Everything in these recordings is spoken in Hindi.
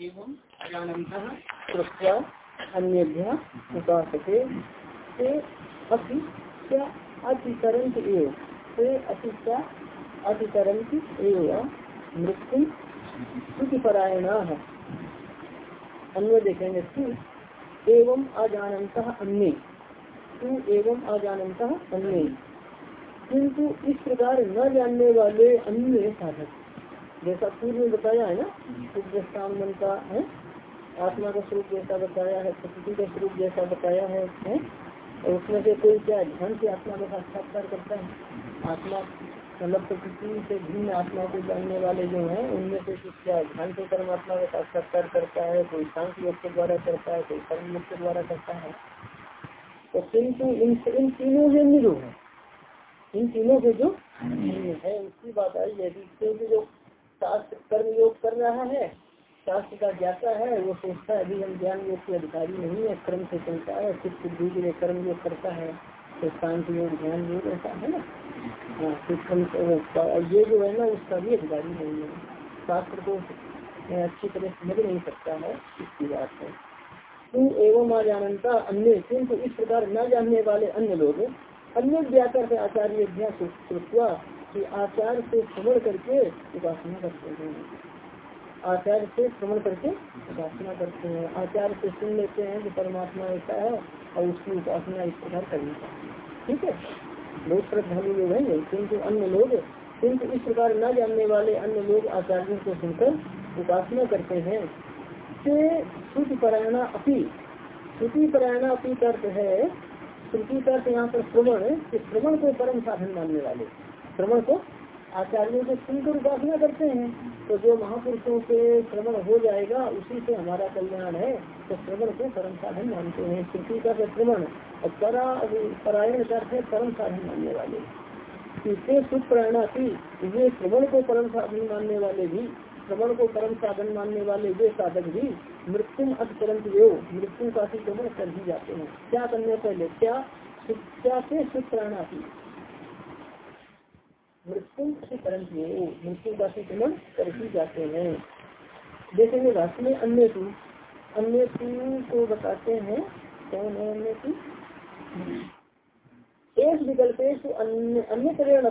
एवं अजानन्तः कृत्वा अन्यभ्य उपासके ते अपि क्या एव। मृत्यु श्रुतिपरायणा। अन्य देखेंगे तू एवं अजानत अन्य। तू एवं अजानत अन्य। किंतु इस प्रकार न जानने वाले अन्य साधक। जैसा पूर्व में बताया है ना मन का है आत्मा का स्वरूप जैसा बताया है प्रकृति का स्वरूप जैसा बताया है, है? और उसमें से कोई क्या ध्यान से आत्मा का साक्षात्कार करता है? आत्मा मतलब प्रकृति से भिन्न आत्मा को जानने वाले जो है उनमें से कुछ क्या ध्यान से परमात्मा का साक्षात्कार करता है कोई शांत योग के द्वारा करता है कोई कर्म योग के द्वारा करता है? तो किंतु इन इन तीनों से निरो है। इन तीनों के जो है उसकी बात आई यदि क्योंकि जो शास्त्र कर्म योग कर रहा है, शास्त्र का ज्ञाता है, वो सोचता है, अभी हम ज्ञान योग के अधिकारी नहीं है, कर्म से चलता है चित्त बुद्धि के लिए कर्म योग करता है तो शांति योग ध्यान योग ऐसा है ना? हाँ ये जो है ना, उसका भी अधिकारी नहीं है। शास्त्र को अच्छी तरह समझ नहीं सकता है, इसकी बात है। तुम एवं आ जानता अन्य किन्तु इस प्रकार न जानने वाले अन्य लोग, अन्य व्याकर आचार्य अभ्यास कि आचार से श्रवण करके उपासना करते हैं। आचार से श्रवण करके उपासना करते हैं। आचार से सुन लेते हैं कि परमात्मा ऐसा है और उसकी उपासना इस प्रकार करनी चाहिए। ठीक है? बहुत श्रद्धालु लोग हैं, किंतु अन्य लोग किन्तु इस प्रकार न जानने वाले अन्य लोग आचार्यों को सुनकर उपासना करते हैं। से श्रुति परायणा अपी, श्रुति परायणा अपी अर्थ है। श्रुति का यहाँ पर श्रवण श्रवण को परम साधन मानने वाले। श्रवण को आचार्यों को सुनकर उपासना करते हैं। तो जो महापुरुषों के श्रवण हो जाएगा, उसी से हमारा कल्याण है। तो श्रवण को परम साधन मानते हैं। श्रुति का श्रवण, और परा परायण है, परम साधन मानने वाले। इससे थी ये श्रवण को परम साधन मानने वाले भी, श्रवण को परम साधन मानने वाले वे साधक भी मृत्यु अतिक्रंत योग मृत्यु का अतिक्रमण कर ही जाते हैं। क्या करने पहले? क्या? शिक्षा से थी मृत्यु से करंट मृत्यु का अतिक्रमण कर ही जाते हैं। देखेंगे राष्ट्र में अन्य टू अन्य टू को बताते हैं। कौन है अन्य टू एक विकल्प अन्य अन्य प्रेरण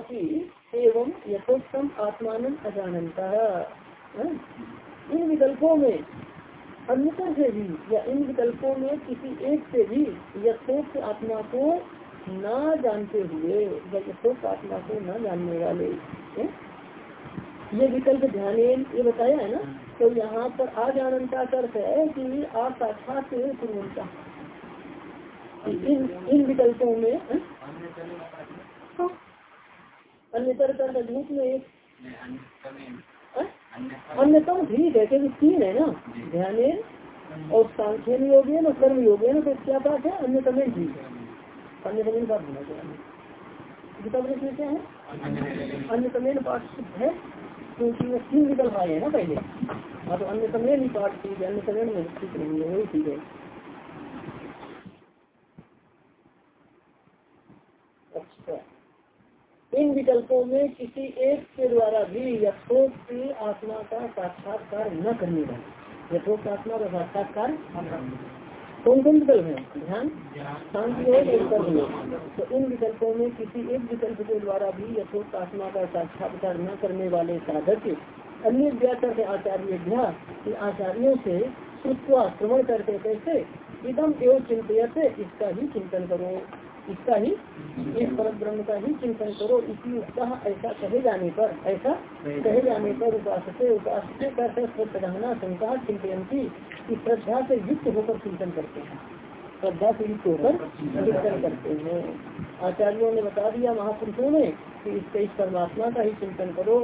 एवं यथोत्तम आत्मान अजानता इन विकल्पों में अन्यता से भी या इन विकल्पों में किसी एक से भी यथोक्त आत्मा को न जानते हुए यथोक्त आत्मा को न जानने वाले है? ये विकल्प ध्यान ये बताया है ना? तो यहाँ पर आज आनंदा अर्थ है कि आप साक्षात पूर्णता इन इन विकल्पों में हाँ। अन्य तरह में एक अन्यतम ठीक है क्योंकि तीन है ना? ध्यान और सांख्यन योगे न कर्म योगे न तो क्या बात है? अन्यतम ठीक है अन्य पाठ होना चाहिए है? अन्य तमेन पाठ शुद्ध है, क्योंकि वो तीन विकल्प आए हैं ना पहले। हाँ तो अन्य तमेन ही पाठ ठीक है अन्य तमेन में ठीक नहीं है, वही ठीक है। अच्छा। इन विकल्पों में किसी एक के द्वारा भी यथोक्त आत्मा का साक्षात्कार न करने वाले यथोक्त आत्मा का साक्षात्कार कौन कौन विकल्प है? ध्यान? शांति और विकल्प तो इन विकल्पों में किसी एक विकल्प के द्वारा भी यथोक्त आत्मा का साक्षात्कार न करने वाले साधक, अन्य व्याकर आचार्य आचार्यों से श्रुत्वा श्रवण करते कैसे? एकदम एवं चिंतित इसका ही चिंतन करो। इसका ही इस पर ब्रह्म का ही चिंतन करो, इसी उत्साह ऐसा कहे जाने पर, ऐसा कहे जाने पर उपास उपासते करते श्रद्धा शंका चिंतनती की श्रद्धा से युक्त होकर चिंतन करते हैं। श्रद्धा से युक्त होकर चिंतन करते हैं। आचार्यों ने बता दिया महापुरुषों ने कि इसके इस परमात्मा का ही चिंतन करो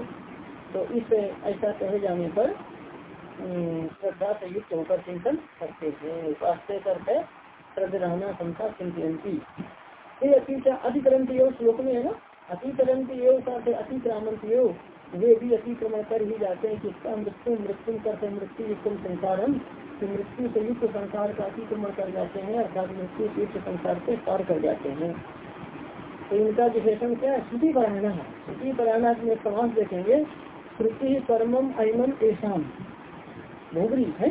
तो इस ऐसा कहे जाने पर श्रद्धा से युक्त होकर चिंतन करते हैं। उपास करते, श्रद्धा, शंका चिंतनती ये अतीत अतिक्रम योग श्लोक में है ना? अतिक्रम का अतिक्रामंत योग वे भी अतिक्रमण कर ही जाते हैं किसका मृत्यु मृत्यु कर मृत्यु युक्त संसारम, कि मृत्यु से युक्त संसार का अतिक्रमण कर जाते हैं, अर्थात मृत्यु से युक्त संसार से पार कर जाते हैं। तो इनका विशेषण क्या है, श्रुति परायणा है। श्रुति परायणा में समास देखेंगे। श्रुति परमम अमन ऐसा भोगरी है?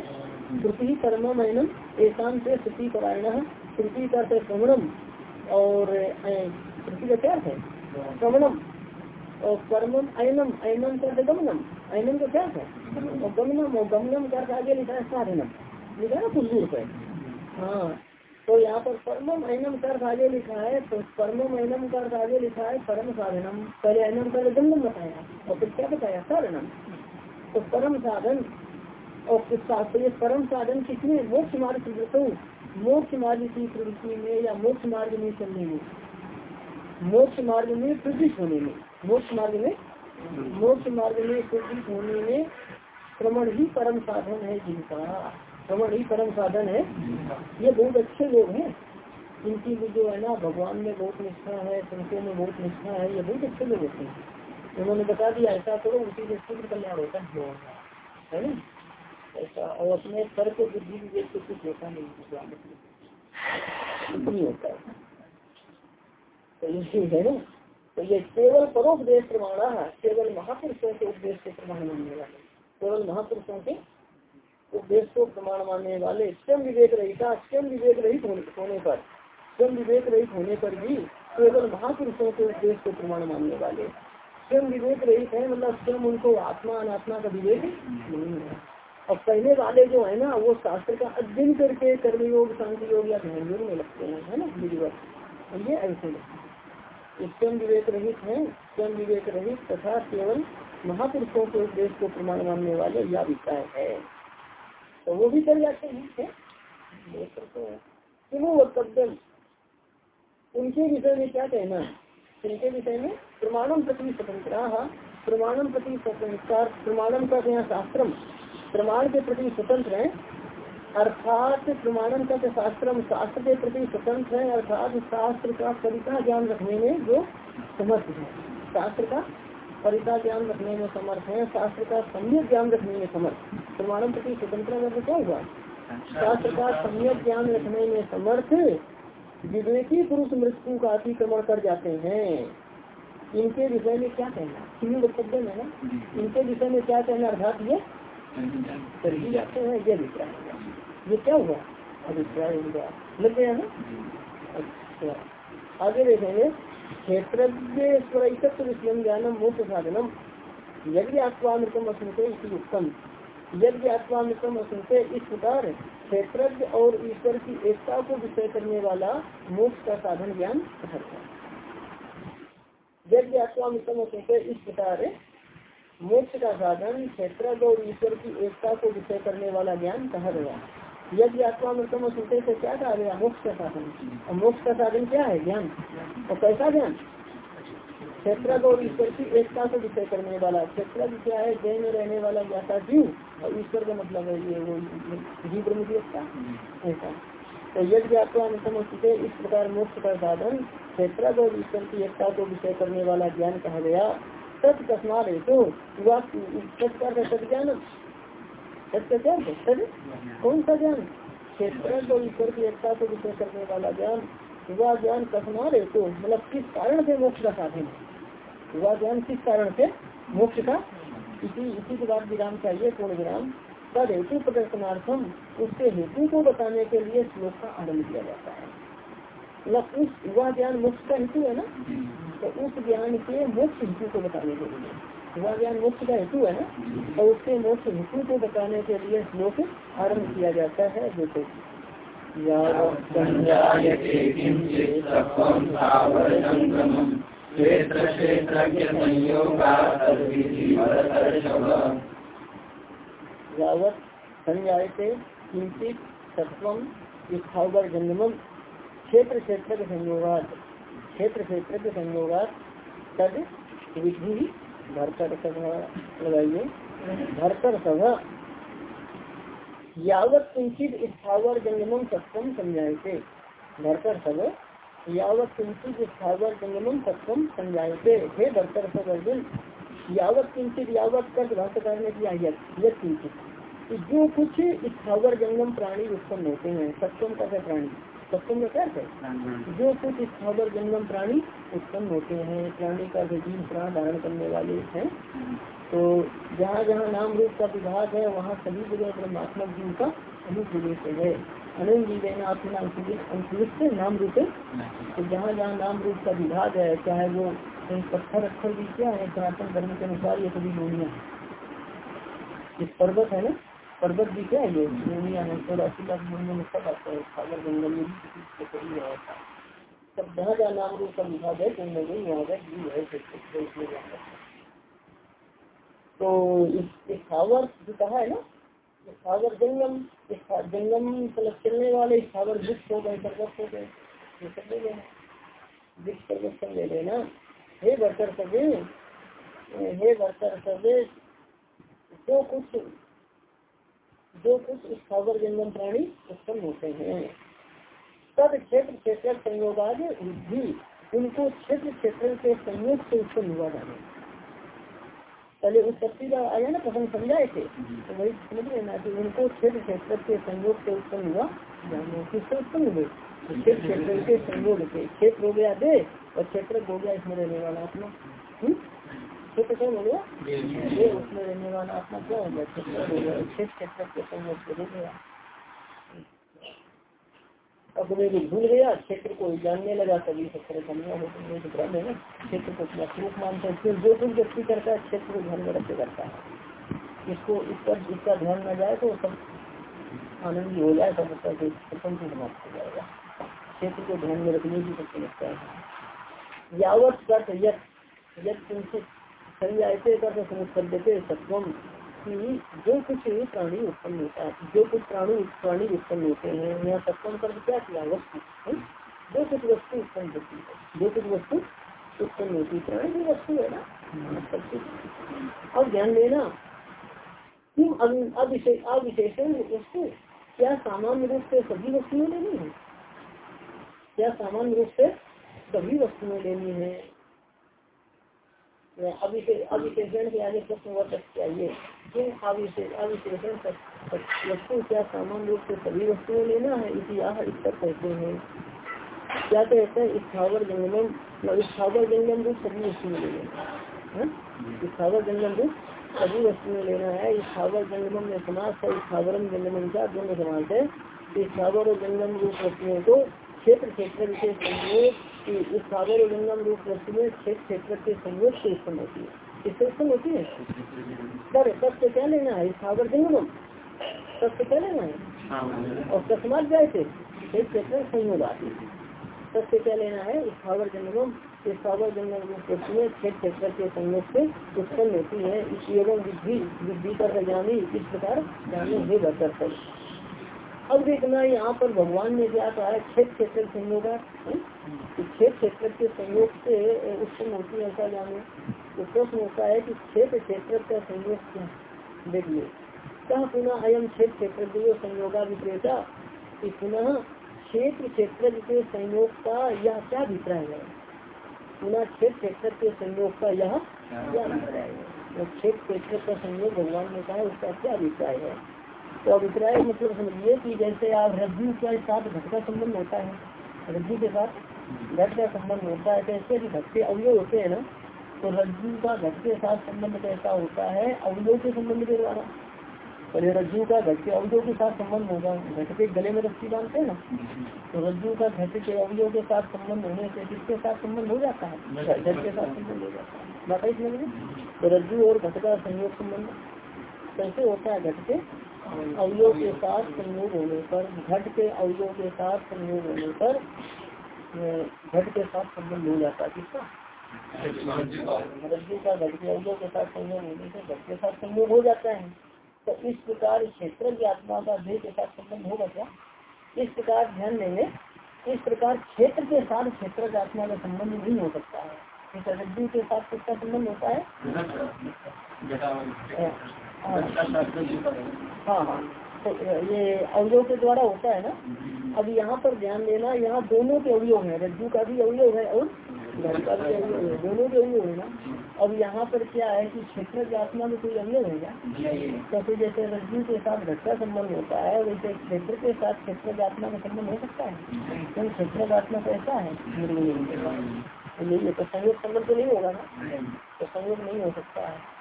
श्रुति परम एनम एकांत से श्रुति परायण श्रुति का श्रवणम और क्या है? श्रवणम और परमम ऐनम ऐनम का गमनम ऐनम का क्या है? और गमनम और गमनम का आगे लिखा है? साधनम। लिखा है कुछ दूर पे? हाँ। तो यहाँ पर परमम ऐनम कर आगे लिखा है तो परमम ऐनम कर आगे लिखा है, परम साधनम। पहले ऐनम कर गमनम बताया, और फिर क्या बताया? साधनम। तो परम साधन, और परम साधन किसने मोक्ष मार्ग मोक्ष मार्ग की प्रवृत्ति में या मोक्ष मार्ग में चलने में? मोक्ष मार्ग में प्रवृत्त होने में। मोक्ष मार्ग में? मोक्ष मार्ग में प्रवृत्त होने में श्रवण ही परम साधन है जिनका। श्रवण ही परम साधन है। ये बहुत अच्छे लोग हैं। इनकी भी जो है ना, भगवान में बहुत निष्ठा है, संतों में बहुत निष्ठा है, ये बहुत अच्छे लोग होते हैं। उन्होंने बता दिया, ऐसा करो, उसी शुद्ध कल्याण होता है ना? ऐसा, और अपने सर को बुद्धि विवेक से कुछ होता नहीं होता है। तो ये है ना। तो ये केवल परोपदेश प्रमाण है, केवल महापुरुषों के उपदेश से प्रमाण मानने वाले। केवल महापुरुषों के उपदेश को प्रमाण मानने वाले, स्वयं विवेक रहिता स्वयं विवेक रहित होने पर। स्वयं विवेक रहित होने पर भी केवल महापुरुषों के उपदेश को प्रमाण मानने वाले। स्वयं विवेक रहित है मतलब स्वयं उनको आत्मा, अनात्मा का विवेक नहीं है। और पहले वाले जो है ना, वो शास्त्र का अध्ययन करके कर्मयोग शांति योग या ध्यान योग में लगते हैं, है ना, विधिवत। ये ऐसे स्वयं विवेक रहित है, स्वयं विवेक रहित तथा केवल महापुरुषों के उपदेश को प्रमाण मानने वाले यह अभिप्राय है। तो वो भी कर जाते हैं वो वक्तव्य उनके विषय में क्या कहना उनके विषय में प्रमाणम प्रति स्वतंत्र प्रमाणम प्रति स्वतंत्र प्रमाणम का यहाँ शास्त्रम। प्रमाण के प्रति स्वतंत्र है अर्थात प्रमाणन का शास्त्र शास्त्र के प्रति स्वतंत्र है अर्थात शास्त्र का परिता ज्ञान रखने में जो समर्थ है। शास्त्र का परिता ज्ञान रखने में समर्थ है शास्त्र का सम्यक ज्ञान रखने में समर्थ। प्रमाणन प्रति स्वतंत्र में क्या हुआ? शास्त्र का सम्यक ज्ञान रखने में समर्थ विवेकी पुरुष मृत्यु का अतिक्रमण कर जाते हैं। इनके विषय में क्या कहना? वक्तव्य है ना? इनके विषय में क्या कहना? अर्थात ये कर ही जाते हैं ये अभिप्राय ये क्या हुआ? अभिप्राय उनका लग गया ना? अच्छा। आगे देखेंगे। क्षेत्र विषय ज्ञानम मोक्ष साधनम। यज्ञ आत्मामृतम असुनते इसी उत्तम यज्ञ आत्मामृतम असुनते इस प्रकार क्षेत्रज्ञ और ईश्वर की एकता को विषय करने वाला मोक्ष का साधन ज्ञान कहता है। यज्ञ आत्मामृतम असुनते इस प्रकार मोक्ष का साधन क्षेत्र और ईश्वर की एकता को विषय करने वाला ज्ञान कहा गया। यदि आत्मा में तुम सुनते से क्या कहा गया? मोक्ष का साधन। और मोक्ष का साधन क्या है? ज्ञान। और कैसा ज्ञान? क्षेत्र और ईश्वर की एकता को विषय करने वाला। क्षेत्र क्या है? जय में रहने वाला, ज्ञाता जीव। और ईश्वर का मतलब है ये, वो जीव ब्रह्म की एकता। ऐसा। तो यज्ञ आत्मा में समझते इस प्रकार मोक्ष का साधन क्षेत्र और ईश्वर की एकता को विषय करने वाला ज्ञान कहा गया है तो सच का सच ज्ञान सच का कौन सा ज्ञान क्षेत्र और ईश्वर की एकता को विषय करने वाला ज्ञान वह ज्ञान कस्मार है तो मतलब किस कारण से मोक्ष का साधन है वह ज्ञान किस कारण से मोक्ष का इसी इसी के बाद विराम चाहिए पूर्ण विराम तद हेतु प्रदर्शनार्थम उसके हेतु को बताने के लिए श्लोक का आरंभ किया जाता है मतलब उस वह ज्ञान मोक्ष का हेतु है ना तो उस ज्ञान के मोक्ष हेतु को बताने के लिए। वह ज्ञान मोक्ष का हेतु है ना? और उसके मोक्ष हेतु को बताने के लिए श्लोक आरंभ किया जाता है जंगमम क्षेत्र क्षेत्र के संयोगात क्षेत्र क्षेत्र के संयोगात तद विधि भरकर सभा लगाइए। भरकर सभा। यावत किंचित स्थावर जंगमम सत्यम समझाए थे भरकर सब यावत किंचित स्थावर जंगमम सत्यम समझाए थे हे भरकर सब अर्जुन, यावत किंचित यावत कर भक्त करने की यद किंचित। जो कुछ स्थावर जंगम प्राणी उत्पन्न होते हैं सत्यम का प्राणी? सप्तम का क्या है? जो कुछ स्थावर जंगम प्राणी उत्पन्न होते हैं प्राणी का जीव प्राण धारण करने वाले हैं तो जहाँ जहाँ नाम रूप का विभाग है वहाँ सभी जगह ब्रह्मात्मक जीव का अनुप्रवेश है। अनंत जीव है अंकुलित से नाम रूप तो जहाँ जहाँ नाम रूप का विभाग है चाहे वो कहीं पत्थर अक्षर भी क्या है सनातन धर्म के अनुसार ये सभी लोनिया इस पर्वत है ना? पर्वत भी क्या है लोनिया है। सब जहाँ जहाँ नाम रूप का विभाग है, कहीं ना कहीं वहाँ का जीव है तो स्थावर जो कहा है ना स्थावर जंगम जंगम मतलब चलने वाले स्थावर वृक्ष हो गए, पर्वत हो गए, ये सब ले लेना। वृक्ष, पर्वत सब ले लेना। हे वर्कर सभी, हे वर्कर सभी, जो कुछ जो कुछ स्थावर जंगम प्राणी उत्पन्न होते हैं। तब क्षेत्र क्षेत्र संयोगाद वृद्धि उनको क्षेत्र क्षेत्र के संयोग से उत्पन्न हुआ जाने पहले उत्पत्ति का आया ना प्रसंग समझाए थे। तो वही समझ लेना कि उनको क्षेत्र क्षेत्र के संयोग से उत्पन्न हुआ जाने किससे उत्पन्न हुए? क्षेत्र क्षेत्र के संयोग से। क्षेत्र हो गया दे और क्षेत्र हो गया इसमें रहने वाला आत्मा। क्षेत्र क्या हो गया ये उसमें रहने वाला आत्मा क्या हो गया? क्षेत्र हो गया के संयोग से हो गया अपने को भूल गया क्षेत्र को जानने लगा तभी क्षेत्र समझा हो तो भ्रम है ना। क्षेत्र को अपना स्वरूप मानते हैं फिर जो कुछ व्यक्ति करता है क्षेत्र को ध्यान में रख करता है। इसको इस पर इसका ध्यान न जाए तो सब आनंदी हो जाए सब प्रपंच समाप्त हो जाएगा। क्षेत्र को ध्यान में रखने की सबसे लगता है। यावत यद यद ऐसे कर सत्वम कि जो कुछ प्राणी उत्पन्न होता है, जो कुछ प्राणी प्राणी उत्पन्न होते हैं यहाँ सत्वम कर क्या किया, वस्तु। जो कुछ वस्तु उत्पन्न होती है, जो कुछ वस्तु उत्पन्न होती है। प्राणी भी वस्तु है ना? सब कुछ। अब ध्यान देना अविशेषण वस्तु क्या सामान्य रूप से सभी वस्तुएँ लेनी है? क्या सामान्य रूप से सभी वस्तुएँ लेनी है? अविशेषण के आगे प्रश्न वर्तक चाहिए। अविशेषण वस्तु क्या सामान्य रूप से सभी वस्तुएँ लेना है? इस पर कहते हैं। क्या कहते हैं? स्थावर जंगम स्थावर जंगम रूप सभी वस्तुएँ ले लेना स्थावर जंगम रूप सभी वस्तुएँ लेना है। स्थावर जंगम में समाज है, स्थावरम जंगम का दोनों समाज है। स्थावर और जंगम रूप वस्तुओं को क्षेत्र क्षेत्र विशेष कि इस सागर गंगम रूप वस्तु में क्षेत्र क्षेत्र के संयोग से उत्पन्न होती है। किससे उत्पन्न होती है? पर तत्व क्या लेना है? सागर जंगम तत्व क्या लेना है? और तस्मात गए थे क्षेत्र क्षेत्र संयोग आती है। तत्व क्या लेना है? स्थावर जंगम सागर जंगम रूप वस्तु में क्षेत्र क्षेत्र के संयोग से उत्पन्न होती है। इस एवं विधि विधि कर जानी इस प्रकार जाने हे। बेहतर अब देखना यहाँ पर भगवान ने क्या कहा है क्षेत्र क्षेत्र संयोग क्षेत्र क्षेत्र के संयोग से होती है ऐसा जाने। तो प्रश्न होता है कि क्षेत्र क्षेत्र का संयोग क्या देखिए कहा पुनः अयम क्षेत्र क्षेत्र के संयोगा विक्रेता कि पुनः क्षेत्र क्षेत्र के संयोग का यह क्या अभिप्राय है? पुनः क्षेत्र क्षेत्र के संयोग का यह क्या अभिप्राय है? क्षेत्र क्षेत्र का संयोग भगवान ने कहा उसका क्या अभिप्राय है? तो अभिप्राय मतलब समझिए कि जैसे आप रज्जु के साथ घट का संबंध होता है रज्जु के साथ घट का संबंध होता है कैसे भी घट के अवयव होते हैं ना तो रज्जु का घट के साथ संबंध कैसा होता है? अवयव के संबंध के द्वारा। पहले रज्जु का घट के अवयव के साथ संबंध होगा। घट के गले में रस्सी बांधते हैं ना तो रज्जु का घट के अवयव के साथ संबंध होने से किसके साथ संबंध हो जाता है? घट के साथ संबंध हो जाता है। बताइए तो रज्जु और घट का संयोग संबंध कैसे होता है घट के? अवयव के साथ संयोग होने पर घट के अवयव के साथ संयोग होने पर घट के साथ संबंध हो जाता है किसका रज्जु का घट के अवयव के साथ संयोग होने से घट के साथ संयोग हो जाता है। तो इस प्रकार क्षेत्र की आत्मा का देह के साथ संबंध होगा क्या? इस प्रकार ध्यान देंगे इस प्रकार क्षेत्र के साथ क्षेत्र की आत्मा का संबंध नहीं हो सकता है। रज्जु के साथ किसका संबंध होता है। हाँ हाँ। तो ये अवयव के द्वारा होता है ना? अब यहाँ पर ध्यान देना, यहाँ दोनों के अवयव है, रज्जू का भी अवयव है और घटका भी अवयव है, दोनों के अवयव है ना? अब यहाँ पर क्या है कि क्षेत्र की आत्मा में कोई अवयव है क्या? तो फिर जैसे रज्जु के साथ घटका संबंध होता है, वैसे क्षेत्र के साथ क्षेत्र की आत्मा का संबंध हो सकता है। क्योंकि क्षेत्र का आत्मा कैसा है। तो तो संयोग संबंध तो नहीं होगा ना? तो संयोग नहीं हो सकता है।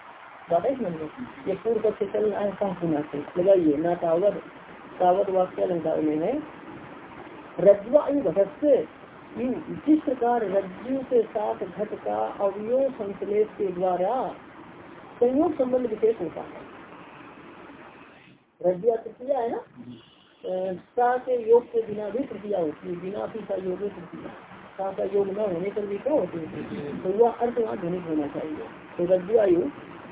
बात है समझ ये पूर्व पक्ष चल रहा है कहाँ सुना से लगाइए ना तावत तावत वाक्य अलंकार में है? रज्वा घटक से जिस प्रकार रज्जु के साथ घट का अवयव संश्लेष के द्वारा संयोग संबंध विशेष होता है। रज्जु तृतीया है ना? सा के योग के बिना भी तृतीया होती है बिना भी सा योग तृतीया। सा का योग न होने पर भी क्या होती है तो वह अर्थ वहाँ ध्वनित होना चाहिए। तो रज्जु आयु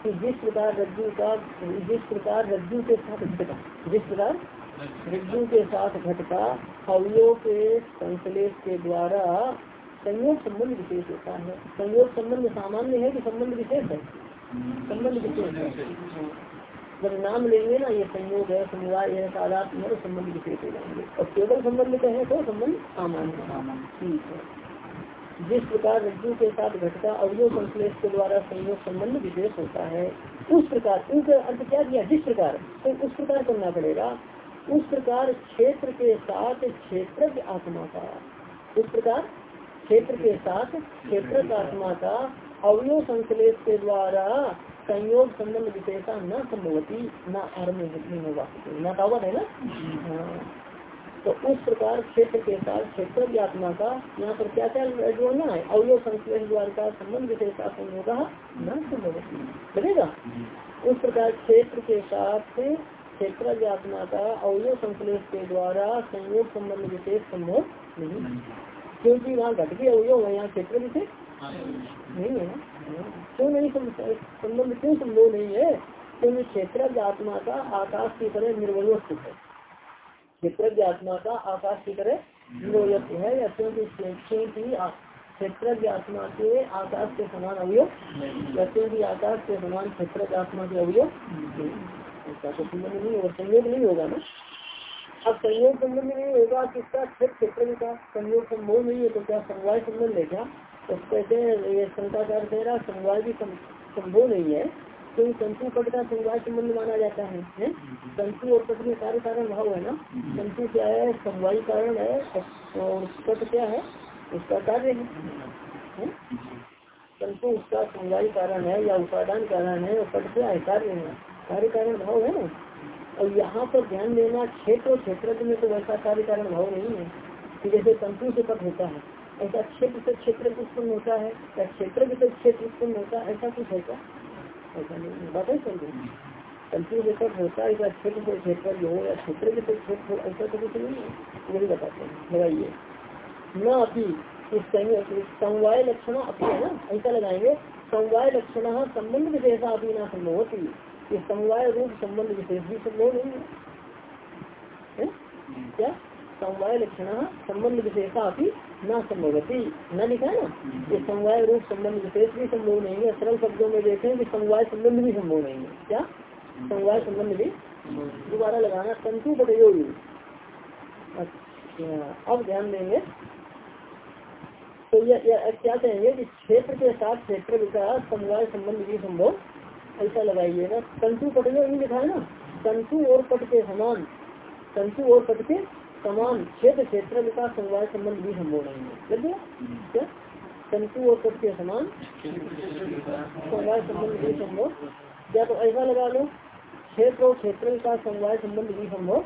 कि जिस प्रकार रज्जु का, जिस प्रकार रज्जु के साथ घटका जिस प्रकार रज्जु के साथ घटका अवयों के संश्लेष के द्वारा संयोग संबंध विशेष होता है। संयोग संबंध सामान्य है कि संबंध विशेष है? संबंध विशेष है। जब नाम लेंगे ना, ये संयोग है, समुदाय है साधात संबंध विशेष हो जाएँगे। और केवल संबंध कहे तो संबंध सामान्य। ठीक है। जिस प्रकार रज्जु के साथ घटका अवयव संश्लेष के द्वारा संयोग संबंध विशेष होता है उस प्रकार उनका अर्थ क्या किया? जिस प्रकार तो उस प्रकार करना पड़ेगा। उस प्रकार क्षेत्र के साथ क्षेत्र आत्मा का उस प्रकार क्षेत्र के साथ क्षेत्र आत्मा का अवयव संश्लेष के द्वारा संयोग संबंध विशेषा न संभवती न आरंभ होगा। न कावत है ना। तो उस प्रकार क्षेत्र के साथ क्षेत्र की आत्मा का यहाँ पर क्या क्या जोड़ना है? अवयव संश्लेष द्वारा का संबंध विशेषता संयोग न संभवती चलेगा उस प्रकार क्षेत्र के साथ क्षेत्र आत्मा का अवयव संश्लेष के द्वारा संयोग संबंध विशेष संभव नहीं क्योंकि वहाँ घट के अवयव है, यहाँ क्षेत्र विशेष नहीं है क्यों नहीं संबंध क्यों संभव नहीं है? क्योंकि क्षेत्र आत्मा का आकाश की तरह निर्वयत्व है। क्षेत्र आत्मा का आकाश की तरह निर्वयत्व है। या क्योंकि क्योंकि क्षेत्र आत्मा के आकाश के समान अवयव या क्योंकि आकाश के समान क्षेत्र आत्मा के अवयव इसका तो संबंध नहीं होगा। संयोग नहीं होगा ना? अब संयोग संबंध नहीं होगा किसका क्षेत्र क्षेत्र का संयोग संभव नहीं है तो क्या समवाय संबंध है क्या? तो कहते हैं ये शंकाचार कह रहा समवाय भी संभव नहीं है। क्योंकि तंतु पट का समवाय संबंध माना जाता है? तंतु और पट में कार्य कारण भाव है ना? तंतु क्या है? समवाय कारण है, और पट क्या है? उसका कार्य है तंतु उसका समवाय कारण है या उपादान कारण है, और पट क्या है? कार्य है। कार्य कारण भाव है ना? और यहाँ पर ध्यान देना, क्षेत्र और क्षेत्र में तो वैसा कार्य कारण भाव नहीं है, कि जैसे तंतु से पट होता है, ऐसा क्षेत्र से क्षेत्र उत्पन्न होता है, या क्षेत्र से क्षेत्र उत्पन्न होता है, ऐसा कुछ है क्या? ऐसा नहीं बात है होता है। या क्षेत्र क्षेत्र हो या क्षेत्र हो ऐसा तो कुछ नहीं है बताते हैं लगाइए न अभी समवाय लक्षण अपनी है ना ऐसा लगाएँगे समवाय लक्षण संबंध विशेष अभी ना संभव होती ये समवाय रूप संबंध विशेष भी संभव नहीं है क्या समवाय लक्षण संबंध विशेषा अभी न संभवती न लिखा है ना? ये समवाय रूप संबंध विशेष भी संभव नहीं है। सरल शब्दों में देखें कि समवाय संबंध भी संभव नहीं है। क्या? समवाय संबंध भी? दोबारा लगाना। तंतु बटयोगी अच्छा अब ध्यान देंगे। तो यह क्या कहेंगे कि क्षेत्र के साथ क्षेत्र विकास समवाय संबंध भी संभव। ऐसा लगाइए ना। तंतु पट लिखा है ना? तंतु और पट के समान। तंतु और पट के समान क्षेत्र क्षेत्र का समवाय संबंध भी संभव नहीं है लग गया? क्या? तंतु और पट के समान समवाय संबंध भी संभव या तो ऐसा लगा लो, क्षेत्र और क्षेत्र का समवाय संबंध भी संभव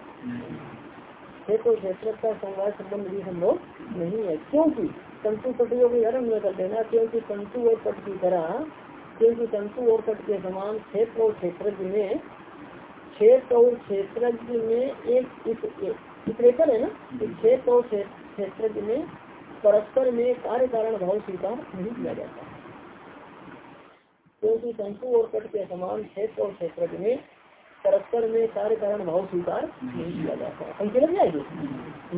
क्षेत्र और क्षेत्र का समवाय संबंध भी संभव नहीं है। क्योंकि तंतु पटियों के धर्म में कर देना, क्योंकि तंतु और पट की तरह, क्योंकि तंतु और तट के समान क्षेत्र और क्षेत्र में, क्षेत्र और क्षेत्र में एक इतरेतर है ना? क्षेत्र और क्षेत्र में, परस्पर में कार्य कारण भाव स्वीकार नहीं किया जाता। क्योंकि तंतु और तट के समान क्षेत्र और क्षेत्र में, परस्पर में कार्य कारण भाव स्वीकार नहीं किया जाता। पंक्ति लग जाएगी?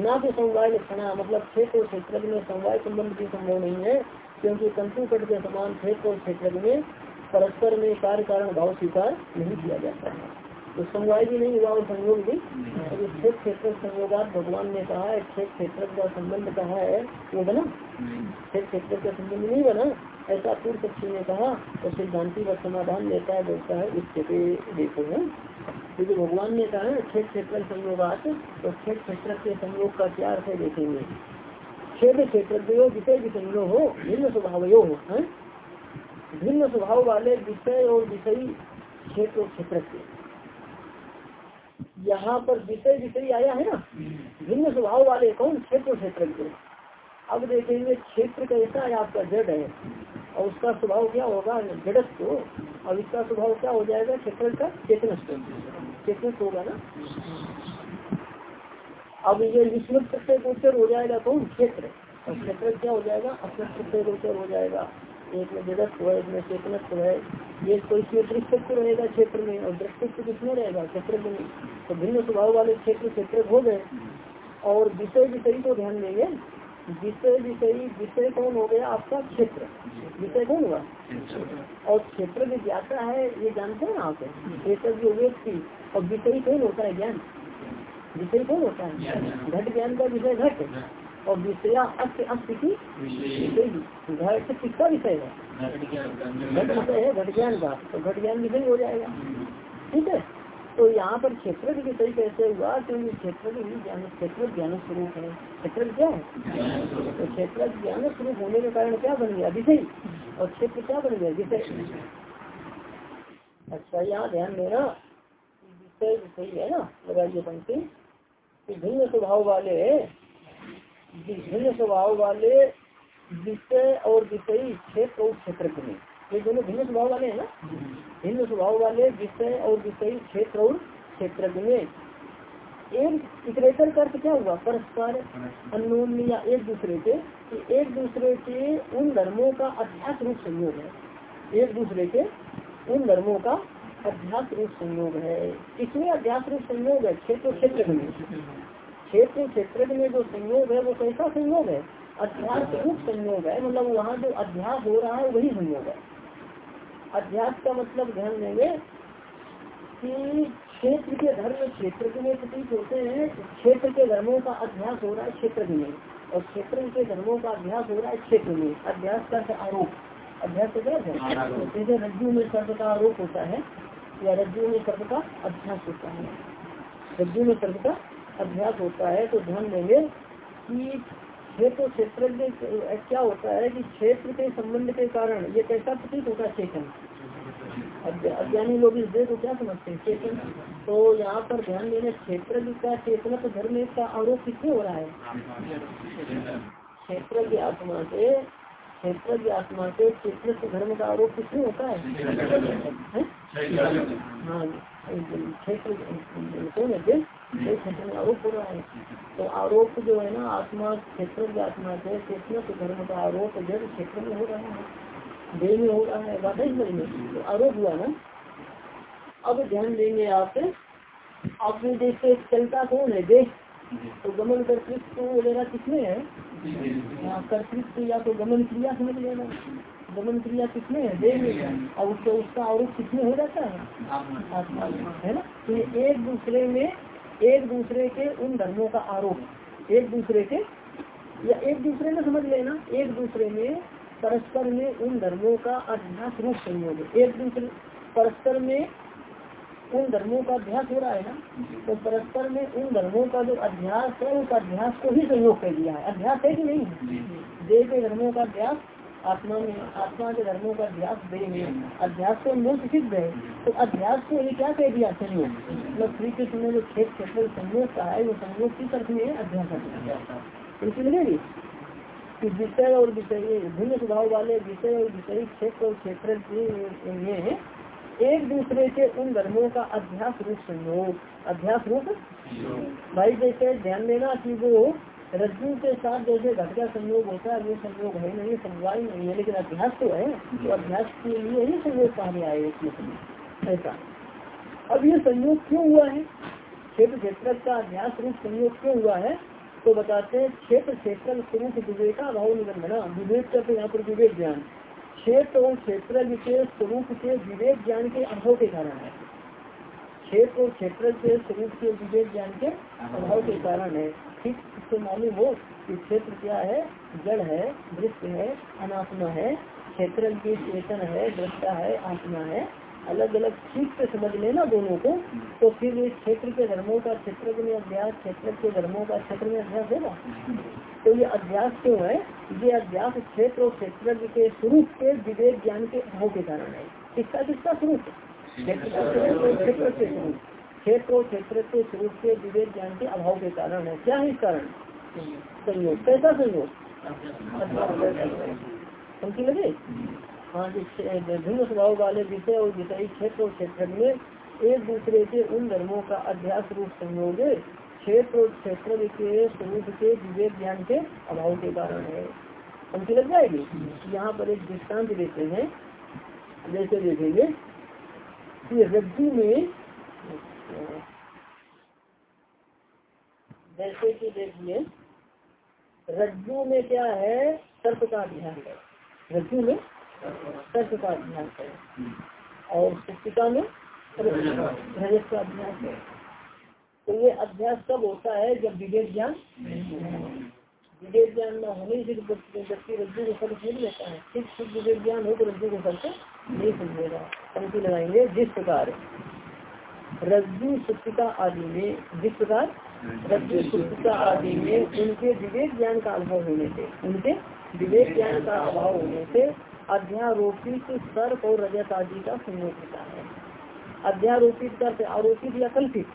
ना तो समवाय लक्षणा मतलब क्षेत्र और क्षेत्र में समवाय संबंध की संभव नहीं है, क्योंकि तंतु कट के समान क्षेत्र और क्षेत्र में, परस्पर में कार्य कारण भाव स्वीकार नहीं किया जाता। है तो समवाय भी नहीं हुआ और संयोग भी। अब क्षेत्र संयोगात भगवान ने कहा है क्षेत्र क्षेत्र का संबंध कहा है? वो बना। क्षेत्र क्षेत्र का संबंध नहीं बना। ऐसा पूर्व पक्षी ने कहा, और सिद्धांति का समाधान लेता है, बोलता है, इस देखो है क्योंकि भगवान ने कहा है क्षेत्र क्षेत्र संयोगात तो क्षेत्र क्षेत्र के संयोग का क्या अर्थ है देखेंगे। क्षेत्र क्षेत्र विषय विषयो हो, भिन्न स्वभाव हो? भिन्न स्वभाव वाले विषय और विषयी क्षेत्र और क्षेत्र के। यहाँ पर विषय विषय आया है ना, भिन्न स्वभाव वाले कौन? क्षेत्र क्षेत्र के अब देखेंगे क्षेत्र कैसा है, आपका जड़ है, और उसका स्वभाव क्या होगा? जड़त तो। अब इसका स्वभाव क्या हो जाएगा? क्षेत्र का चेतन चेतन होगा ना। अब ये विस्मृत प्रत्यय गोचर हो जाएगा कौन? क्षेत्र। और क्षेत्र क्या हो जाएगा? अपना प्रत्यय गोचर हो जाएगा। एक में जगत है, एक में चेतनत्व है। ये इसमें दृष्टित्व रहेगा क्षेत्र में और दृष्टित्व किसमें रहेगा? क्षेत्र में तो भिन्न स्वभाव वाले क्षेत्र क्षेत्र हो गए। और विषय विषयी को ध्यान देंगे। विषय विषयी विषय कौन हो गया? आपका क्षेत्र। विषय कौन हुआ? और क्षेत्र में ज्ञाता है ये जानते हैं आप? एक जो व्यक्ति और विषय कौन होता है ज्ञान? विषय कौन होता है? घट ज्ञान का विषय घट। और विषया अस्त अस्त की घट किसका विषय है? घट विषय है, घट ज्ञान का तो घट ज्ञान विषय हो जाएगा। ठीक है? तो यहाँ पर क्षेत्र के विषय कैसे हुआ? क्योंकि क्षेत्र ज्ञान क्षेत्र ज्ञान स्वरूप है। क्षेत्र क्या है? तो क्षेत्र ज्ञान स्वरूप होने के कारण क्या बन गया? विषय और क्षेत्र क्या बन गया? विषय अच्छा यहाँ ध्यान देना। विषय विषय है ना? लगाइए पंक्ति। भिन्न स्वभाव वाले भिन्न स्वभाव वाले विषय और विषयी क्षेत्र और क्षेत्र में ये दोनों भिन्न स्वभाव वाले हैं ना? भिन्न स्वभाव वाले विषय और विषयी क्षेत्र और क्षेत्र में एक इतरेतर का अर्थ क्या हुआ? परस्पर अन्य या एक दूसरे के, कि एक दूसरे के उन धर्मों का अध्यास रूप संयोग है। एक दूसरे के उन धर्मों का अध्यास रूप संयोग है। इसमें अध्यास रूप संयोग है? क्षेत्र क्षेत्र में। क्षेत्र क्षेत्र में जो संयोग है वो कैसा संयोग है? अध्यास रूप संयोग है मतलब वहाँ जो अध्यास हो रहा है वही संयोग है। अध्यास का मतलब ध्यान देंगे कि क्षेत्र के धर्म क्षेत्र में प्रतीत होते हैं क्षेत्र के धर्मों का अध्यास हो रहा है क्षेत्र में और क्षेत्र के धर्मों का अभ्यास हो रहा है क्षेत्र में अध्यास का आरोप? अभ्यास जैसे रज्जु में सर्व का आरोप होता है या रज्जु में सर्व का अभ्यास होता है। रज्जु में सर्व का अभ्यास होता है तो ध्यान देंगे कि क्षेत्र क्षेत्र क्या होता है कि क्षेत्र के संबंध के कारण ये कैसा प्रतीत होता है चेतन? अज्ञानी लोग इस देह को क्या समझते हैं चेतन? तो यहाँ पर ध्यान देने क्षेत्र का चेतन तो धर्म का आरोप किससे हो रहा है? क्षेत्र की आत्मा से क्षेत्र की आत्मा से क्षेत्र धर्म का आरोप किसमें होता है? हाँ? क्षेत्र तो आरोप जो है ना आत्मा क्षेत्र की आत्मा से क्षेत्र धर्म का आरोप जड़ क्षेत्र में हो रहा है देह में हो रहा है बात है में तो आरोप हुआ ना अब ध्यान देंगे आप आप देखते चलता कौन है। देश तो गमन कर्तृत्व वगैरह किसमें है हाँ, कर्तृत्व या तो गमन क्रिया समझ लेना। गमन क्रिया किसमें है? देह में। और उसको उसका आरोप किसमें हो जाता है? आत्मा है ना? तो एक दूसरे में एक दूसरे के उन धर्मों का आरोप। एक दूसरे के या एक दूसरे में समझ लेना एक दूसरे में परस्पर में उन धर्मों का अध्यास रूप संयोग एक दूसरे परस्पर में उन धर्मों का अध्यास हो रहा है ना तो परस्पर में उन धर्मों का जो अध्यास है उस अध्यास को ही संयोग कर दिया है। अध्यास है कि नहीं देह के धर्मों का अध्यास आत्मा में आत्मा के धर्मों का अध्यास में अध्यास तो मूल सिद्ध है। तो अध्यास को ये क्या कह दिया संयोग मतलब श्री कृष्ण ने जो खेत क्षेत्र संयोग कहा है वो संयोग किस अर्थ में अध्यास मिलेगी कि विषय और विषय भिन्न स्वभाव वाले विषय और विषय क्षेत्र और क्षेत्र में एक दूसरे के उन धर्मों का अध्यास रूप संयोग अध्यास रूप? भाई जैसे ध्यान देना कि वो रज्जु के साथ जैसे घट का संयोग होता है वो संयोग है नहीं, समवाय नहीं है, लेकिन अभ्यास तो है तो अभ्यास के लिए ही संयोग कहा गया है ऐसा। अब ये संयोग क्यों हुआ है? क्षेत्र क्षेत्र का अभ्यास रूप संयोग क्यों हुआ है? तो बताते हैं, क्षेत्र क्षेत्र स्वरूप विवेका भाव निबंधना, विवेक करते यहाँ पर विवेक ज्ञान। क्षेत्र और क्षेत्र के स्वरूप के विवेक ज्ञान के अनुभव के कारण है। क्षेत्र और क्षेत्र के स्वरूप के विवेक ज्ञान के अभाव के कारण है। ठीक इससे मालूम हो कि क्षेत्र क्या है? जड़ है दृश्य है, अनात्मा है, क्षेत्र की चेतन है, दृष्टा है, आत्मा है। अलग अलग ठीक से समझ लेना दोनों को तो फिर इस क्षेत्र के धर्मों का क्षेत्र में अभ्यास, क्षेत्र के धर्मों का क्षेत्र में अभ्यास होगा। तो ये अभ्यास क्यों है? ये अभ्यास क्षेत्र और क्षेत्र के स्वरूप के विवेक ज्ञान के अभाव के कारण है। किसका किसका स्वरूप? क्षेत्र और क्षेत्र के स्वरूप के विवेक, ज्ञान के अभाव के कारण है। क्या है कारण? संयोग। कैसा संयोग? समझी लगे? हाँ भिन्न स्वभाव वाले विषय और विषय क्षेत्र और क्षेत्र में एक दूसरे के उन धर्मों का अध्यास रूप संयोग क्षेत्र और क्षेत्र के स्वरूप के विवेक, ज्ञान के अभाव के कारण है। समझी लग जाएगी? यहाँ पर एक दृष्टांत देते हैं। जैसे देखेंगे कि रज्जु में, जैसे कि देखिए रज्जु में क्या है? सर्प का अध्ययन है। रज्जु में सर्प का अध्ययन है। और शिक्षिका में रजत का अभ्यास है। तो ये अभ्यास कब होता है जब विवेक ज्ञान विवेक ज्ञान न होने से व्यक्ति रज्जु को सर्प नहीं रहता है, ठीक शुद्ध विवेक ज्ञान हो तो रज्जु को सर्प नहीं समझेगा। पंक्ति लगाएँगे, जिस प्रकार रज्जु सुप्तिका आदि में जिस प्रकार रज्जु सुप्तिका आदि में उनके विवेक ज्ञान का अभाव होने से उनके विवेक ज्ञान का अभाव होने से अध्यारोपित सर्प और रजत आदि का संयोग होता है। अध्यारोपित का आरोपित या कल्पित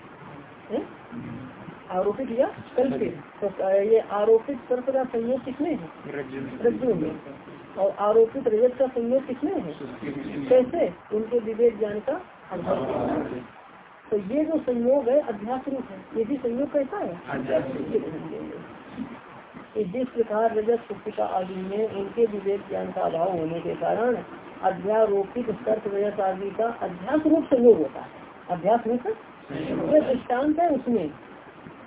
आरोपित या कल्पित? तो ये आरोपित सर्प का संयोग किसमें है? रज्जु में। और आरोपित रजत का संयोग किसमें है? कैसे? उनके विवेक ज्ञान का अभाव। तो ये जो संयोग है अध्यास रूप है ये भी संयोग कैसा है? जिस प्रकार रजत पुस्तिका आदि में उनके विवेक ज्ञान का अभाव होने के कारण अध्यारोपित सर्प रजत आदि का अध्यास रूप संयोग होता है। अध्यास रूप दृष्टांत है उसमें।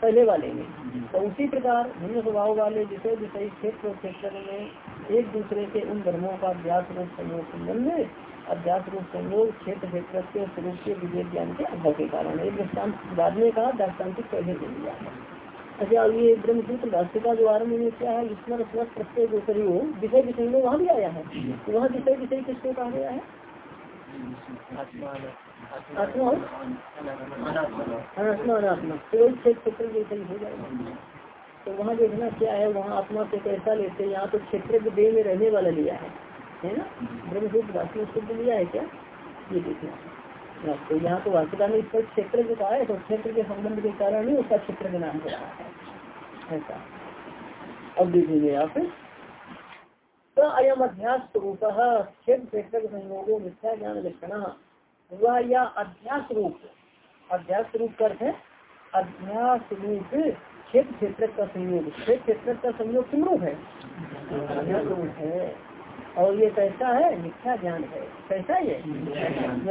पहले वाले में। तो उसी प्रकार भिन्न स्वभाव वाले विषय विषय क्षेत्र और क्षेत्र में एक दूसरे के उन धर्मों का अभ्यास रूप संयोग संबंध अभ्यास रूप संयोग क्षेत्र क्षेत्र के स्वरूप के विवेक ज्ञान के अभाव के कारण है। दृष्टांत बाद में कहा दृष्टान्तिक पहले दे दिया है अच्छा ये ब्रह्मसूत्र भाष्य का जो आरंभ में क्या है स्मर स्मर प्रत्येक गोचरी हो, विषय विषय में वहाँ भी आया है। तो वहाँ विषय विषय किसको कहा गया है? केवल क्षेत्र हो जाएगा तो वहाँ देखना क्या है वहाँ आत्मा से कैसा लेते यहाँ तो क्षेत्र देह में रहने वाला लिया है है ना ब्रह्मसूत्र में शुद्ध लिया है क्या ये देखना तो यहाँ तो वास्तविका में इस क्षेत्र जो कहा है तो क्षेत्र के संबंध के कारण ही उसका क्षेत्र के नाम रहा है ऐसा अब देखेंगे आप तो अयम अध्यास स्वरूप क्षेत्र क्षेत्र संयोगो, मिथ्या ज्ञान लक्षण वह या अध्यास रूप? अध्यास रूप कर है अध्यास रूप क्षेत्र क्षेत्र का संयोग। क्षेत्र क्षेत्र का संयोग किम रूप है? अध्यास रूप है। और ये कैसा है? मिथ्या ज्ञान है। कैसा ये?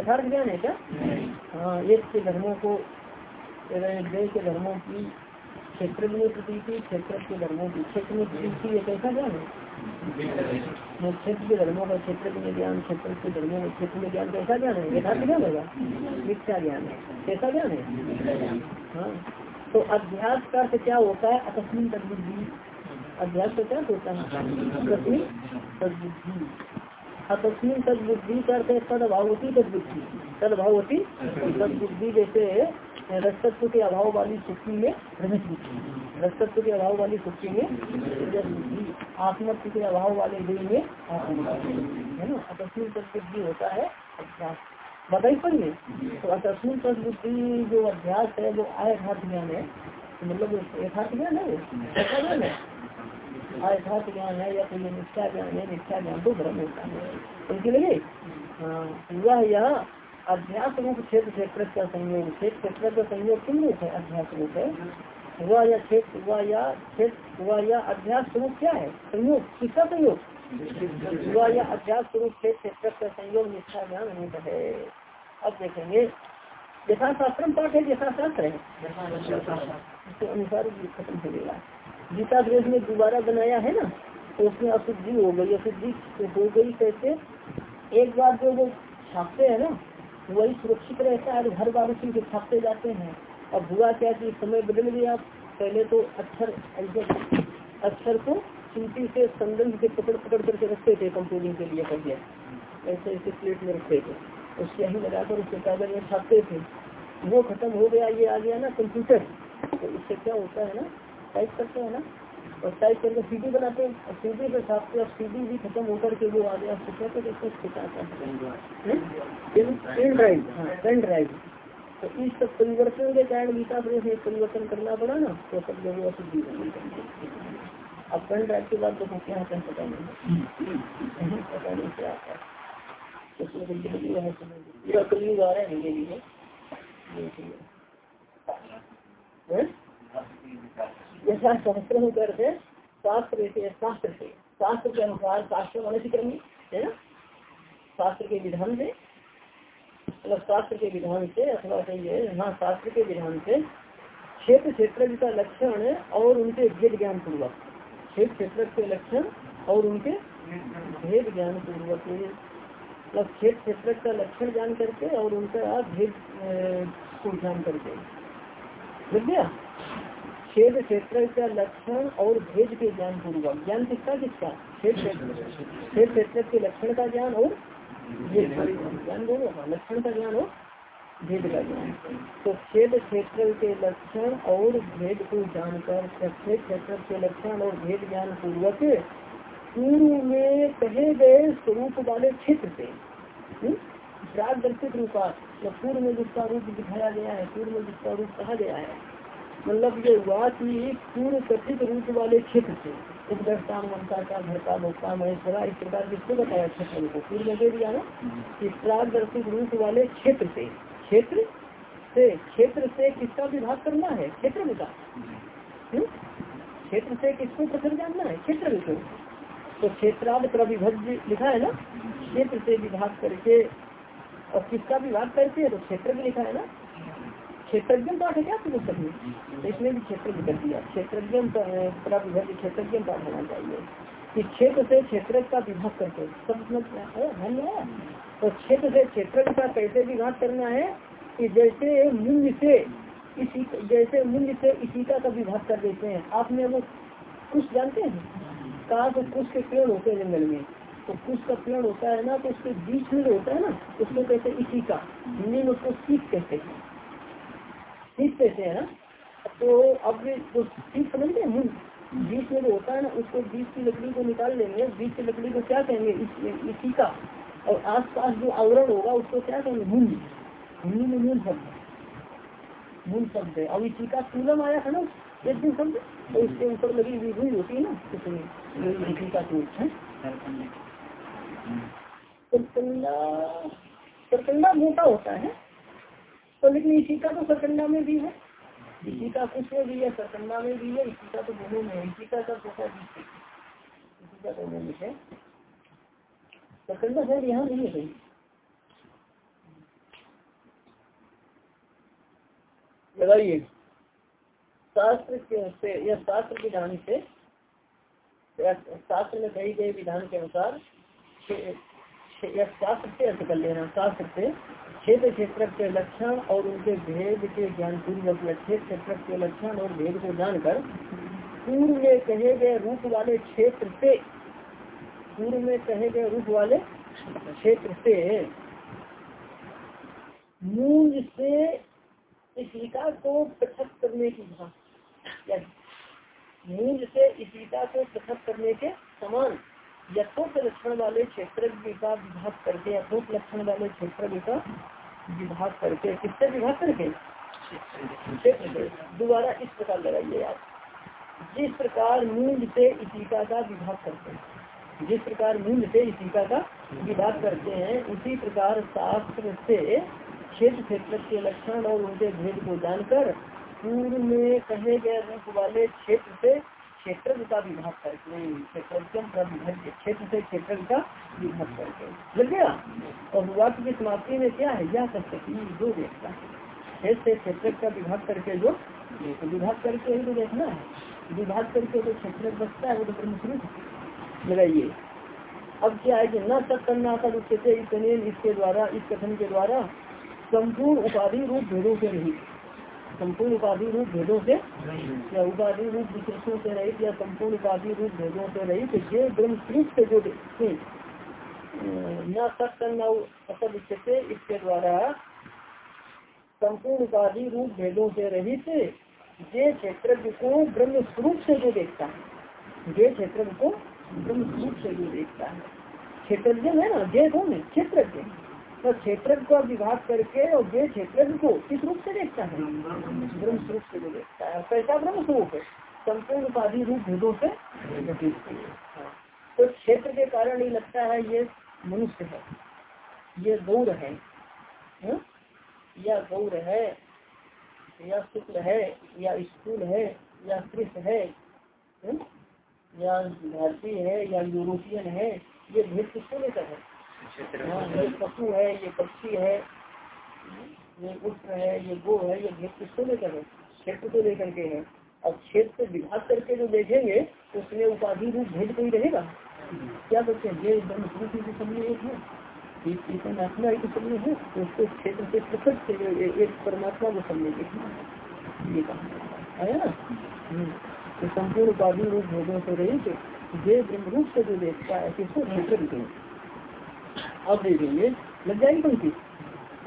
यथार्थ ज्ञान है क्या? हाँ एक के धर्मों को के धर्मों की क्षेत्र में प्रतीति क्षेत्र के धर्मों की क्षेत्र में प्रतीति ये कैसा ज्ञान है? क्षेत्र के धर्मों का क्षेत्र में ज्ञान, क्षेत्र के धर्मों में क्षेत्र में ज्ञान कैसा ज्ञान है? यथार्थ ज्ञान होगा। मिथ्या ज्ञान है। कैसा ज्ञान है? हाँ। तो अध्यास का अर्थ क्या होता है? अकस्मिन तदबुद्धि। अध्यास का क्या होता है? अकस्मिन तदबुद्धि। अकस्मिन तदबुद्धि का अर्थ है तदभावती तदबुद्धि। तदभावती तदबुद्धि जैसे रसत्व के अभाव वाली सुक्ति में रजत बुद्धि रसत्व के अभाव वाली सुक्ति में आत्मत्व के अभाव वाले देह में है ना? अकस्मिन तदबुद्धि होता है अभ्यास। बताइए पढ़िए तो अकस्मिन तदबुद्धि जो अभ्यास है वो आयथार्थ ज्ञान है तो मतलब यथार्थ ज्ञान है ऐसा ज्ञान है। आयथार्थ ज्ञान है या कोई निष्ठा ज्ञान है, निष्ठा ज्ञान तो भ्रम होता है। उनके लिए हाँ यह अध्यास रूप क्षेत्र क्षेत्र का संयोग, क्षेत्र क्षेत्र का संयोग किन रूप है अध्यास रूप है वह या क्षेत्र वह या क्षेत्र वह या अध्यास स्वरूप क्या है? संयोग, किसका संयोग? वह या अध्यास स्वरूप क्षेत्र क्षेत्र का संयोग, निष्ठा, ज्ञान अनूप है। अब देखेंगे, यथाशास्त्र पाठ है, यथाशास्त्र है? उसके अनुसार खत्म हो गया। गीता ग्रेस में दोबारा बनाया है ना तो उसमें अशुद्धि हो गई, अशुद्धि हो गई कैसे? एक बार जो वो छापते है ना वही सुरक्षित रहता है हर बार उसी के छापते जाते हैं। अब हुआ क्या कि समय बदल गया, पहले तो अक्षर अक्षर को चूटी से संदर्भ से पकड़ पकड़ करके रखते थे कंप्यूटिंग के लिए पहले। ऐसे ऐसे प्लेट में रखते थे। उसके ही लगाकर उसके कागज़ में छापते थे। वो खत्म हो गया, ये आ गया ना कंप्यूटर तो इससे क्या होता है ना टाइप करते हैं ना और टाइप करके सीडी बनाते हैं। और सीडी पे छापते और सीडी भी खत्म होकर के वो आ गया। हैं। पेन ड्राइव हाँ पेन ड्राइव तो इस सब परिवर्तन के कारण गीता प्रेस में परिवर्तन करना पड़ा ना तो सब अशुद्धि बनी अब पेन ड्राइव के बाद देखो क्या है पता नहीं। पता नहीं क्या आता पूरा कलयुग आ रहा है मेरे लिए यथा सहस्त्र करते शास्त्र से शास्त्र से शास्त्र के अनुसार शास्त्र अनतिक्रमी है ना? शास्त्र के विधान से मतलब शास्त्र के विधान से, अथवा कहिए हाँ शास्त्र के विधान से, क्षेत्र क्षेत्र का लक्षण और उनके भेद ज्ञान पूर्वक क्षेत्र क्षेत्र के लक्षण और उनके भेद ज्ञान पूर्वक मतलब क्षेत्र क्षेत्र का लक्षण जान करके और उनका भेद को जान करके। लग गया? क्षेत्र क्षेत्र का लक्षण और भेद के ज्ञान पूर्वक ज्ञान किसका? किसका? क्षेत्र। क्षेत्र क्षेत्र के लक्षण का ज्ञान और ज्ञान। दोनों का लक्षण का ज्ञान हो भेद का ज्ञान। तो छेद क्षेत्र के लक्षण और भेद को जानकर क्षेत्र क्षेत्र के लक्षण और भेद ज्ञान पूर्वक पूर्व में कहे गए स्वरूप वाले क्षेत्र से हम्म? प्राग दर्शित रूपा पूर्व में जिसका रूप दिखाया गया है, पूर्व में जिसका रूप कहा गया है मतलब ये हुआ कि पूर्व कथित रूप वाले क्षेत्र से उपदर्शा ममता का भरता भोक्ता महेश्वरा, इस प्रकार किसको बताया क्षेत्र को? पूर्व दे दिया ना कि प्रागदर्शित रूप वाले क्षेत्र से क्षेत्र से क्षेत्र से किसका विभाग करना है? क्षेत्र विकास हम्म? क्षेत्र से किसको प्रसर जानना है? क्षेत्र विकास तो क्षेत्राद प्रविभज्य लिखा है ना? क्षेत्र से विभाग करके, और किसका विभाग करके तो क्षेत्र भी लिखा है ना? क्षेत्रज्ञ पाठ है क्या पुस्तक में तो इसमें भी क्षेत्र कर दिया क्षेत्रज्ञ क्षेत्रज्ञ पाठ होना चाहिए। कि क्षेत्र से क्षेत्र का विभाग करके, सब समझ तो क्षेत्र से क्षेत्र का कैसे विभाग करना है? कि जैसे मूल्य से इसी, जैसे मूल्य से इसीका का विभाग कर देते हैं। आपने वो कुछ जानते हैं? कहा तो कुछ के पेड़ होते हैं जंगल में? तो कुछ का पेड़ होता है ना तो उसके बीच में होता है ना, उसमें कहते इसी का, हिंदी में उसको सीख कहते हैं। सीख कहते हैं ना? तो अब जो सीख समझते हैं? बीच में जो होता है ना उसको बीच की लकड़ी को निकाल लेंगे बीच की लकड़ी को क्या कहेंगे? इसी का। और आसपास जो आवरण होगा उसको क्या कहेंगे? मूल। हिंदी में मूल शब्द। मूल शब्द है। और इसी का सूलम आया था ना? एक दिन शब्द। तो इसके ऊपर लगी हुई हुई होती है ना? इसमें इसी का सूल है? मोटा होता है। तो लेकिन इसी का तो सरकंडा में भी है। इसी का कुछ में भी है, सरकंडा में भी है, इसी का तो दोनों में है, इसी का सब होता है। इसी का दोनों में है। सरकंडा शायद यहाँ नहीं है। लगाइए। शास्त्र के या शास्त्र विधान से शास्त्र में कही गए विधान के अनुसार शास्त्र से अर्थ कर लेना, शास्त्र से क्षेत्र क्षेत्र के लक्षण और उनके भेद के ज्ञान पूर्वक क्षेत्र क्षेत्र के लक्षण और भेद को जानकर पूर्व में कहे गए रूप वाले क्षेत्र से, पूर्व में कहे गए रूप वाले क्षेत्र से मूल से इसिका को पृथक करने की भाषा मूल से इसिका को पृथक करने के समान यथोक्त लक्षण वाले क्षेत्र का विभाग करके यथोक्त लक्षण वाले क्षेत्र का विभाग करके किससे विभाग करके? दोबारा इस प्रकार लगाइए आप जिस प्रकार मूल से इसिका का विभाग करते हैं जिस प्रकार मूल से इसिका का विभाग करते हैं उसी प्रकार शास्त्र से क्षेत्र क्षेत्र के लक्षण और उनके भेद को जानकर पूर्व में कहे गए रूप वाले क्षेत्र से क्षेत्र का विभाग करके क्षेत्र क्षेत्र से क्षेत्र का विभाग करके। लग गया? और वाक्य की समाप्ति में क्या है? यह सकती जो देखता है। क्षेत्र से क्षेत्र का विभाग करके जो विभाग करके ही तो देखना है। विभाग करके जो क्षेत्र बचता है, वो तो प्रमुख लगाइए। अब क्या है कि न तक करना था उसके इसके द्वारा, इस कथन के द्वारा, संपूर्ण उपाधि रूप भेदों से रहित संपूर्ण उपाधि रूप भेदों से या उपाधि रूप विशेषों से रहित या संपूर्ण उपाधि रूप भेदों से रहित ये ब्रह्म से जो न सत्संग इसके द्वारा संपूर्ण उपाधि रूप भेदों से रहित जे क्षेत्र को ब्रह्म स्वरूप से जो देखता है जे क्षेत्र को ब्रह्म स्वरूप से जो देखता है। क्षेत्रज्ञ है ना जे कौन है क्षेत्रज्ञ। तो क्षेत्र का विभाग करके और जे क्षेत्र को किस रूप से देखता है? ब्रह्म स्वरूप से देखता है कैसा ब्रह्म स्वरूप है? संपूर्ण उपाधि रूप भेदों से? तो क्षेत्र के कारण ही लगता है ये मनुष्य है। ये गौर है। या गौर है, या शुक्ल है, या स्कूल है, या कृष्ण है या भारतीय है, या यूरोपियन है, ये भेद किसको लेकर है? हाँ, पशु है ये पक्षी है ये उष्ण है ये गो है ये भेद किसको लेकर है क्षेत्र को लेकर के है। अब क्षेत्र विभाग करके जो देखेंगे तो उसमें उपाधि रूप भेद कोई रहेगा? क्या हैं? ये एकदम से समझे एक है। एक है तो उसको क्षेत्र से पृथक से एक परमात्मा को समझेंगे ये कहा है ना। तो संपूर्ण उपाधि रूप भेदों से रही ये ब्रह्म रूप से जो देखता है किसको? क्षेत्र अब देखेंगे लग जाएगी पंक्ति?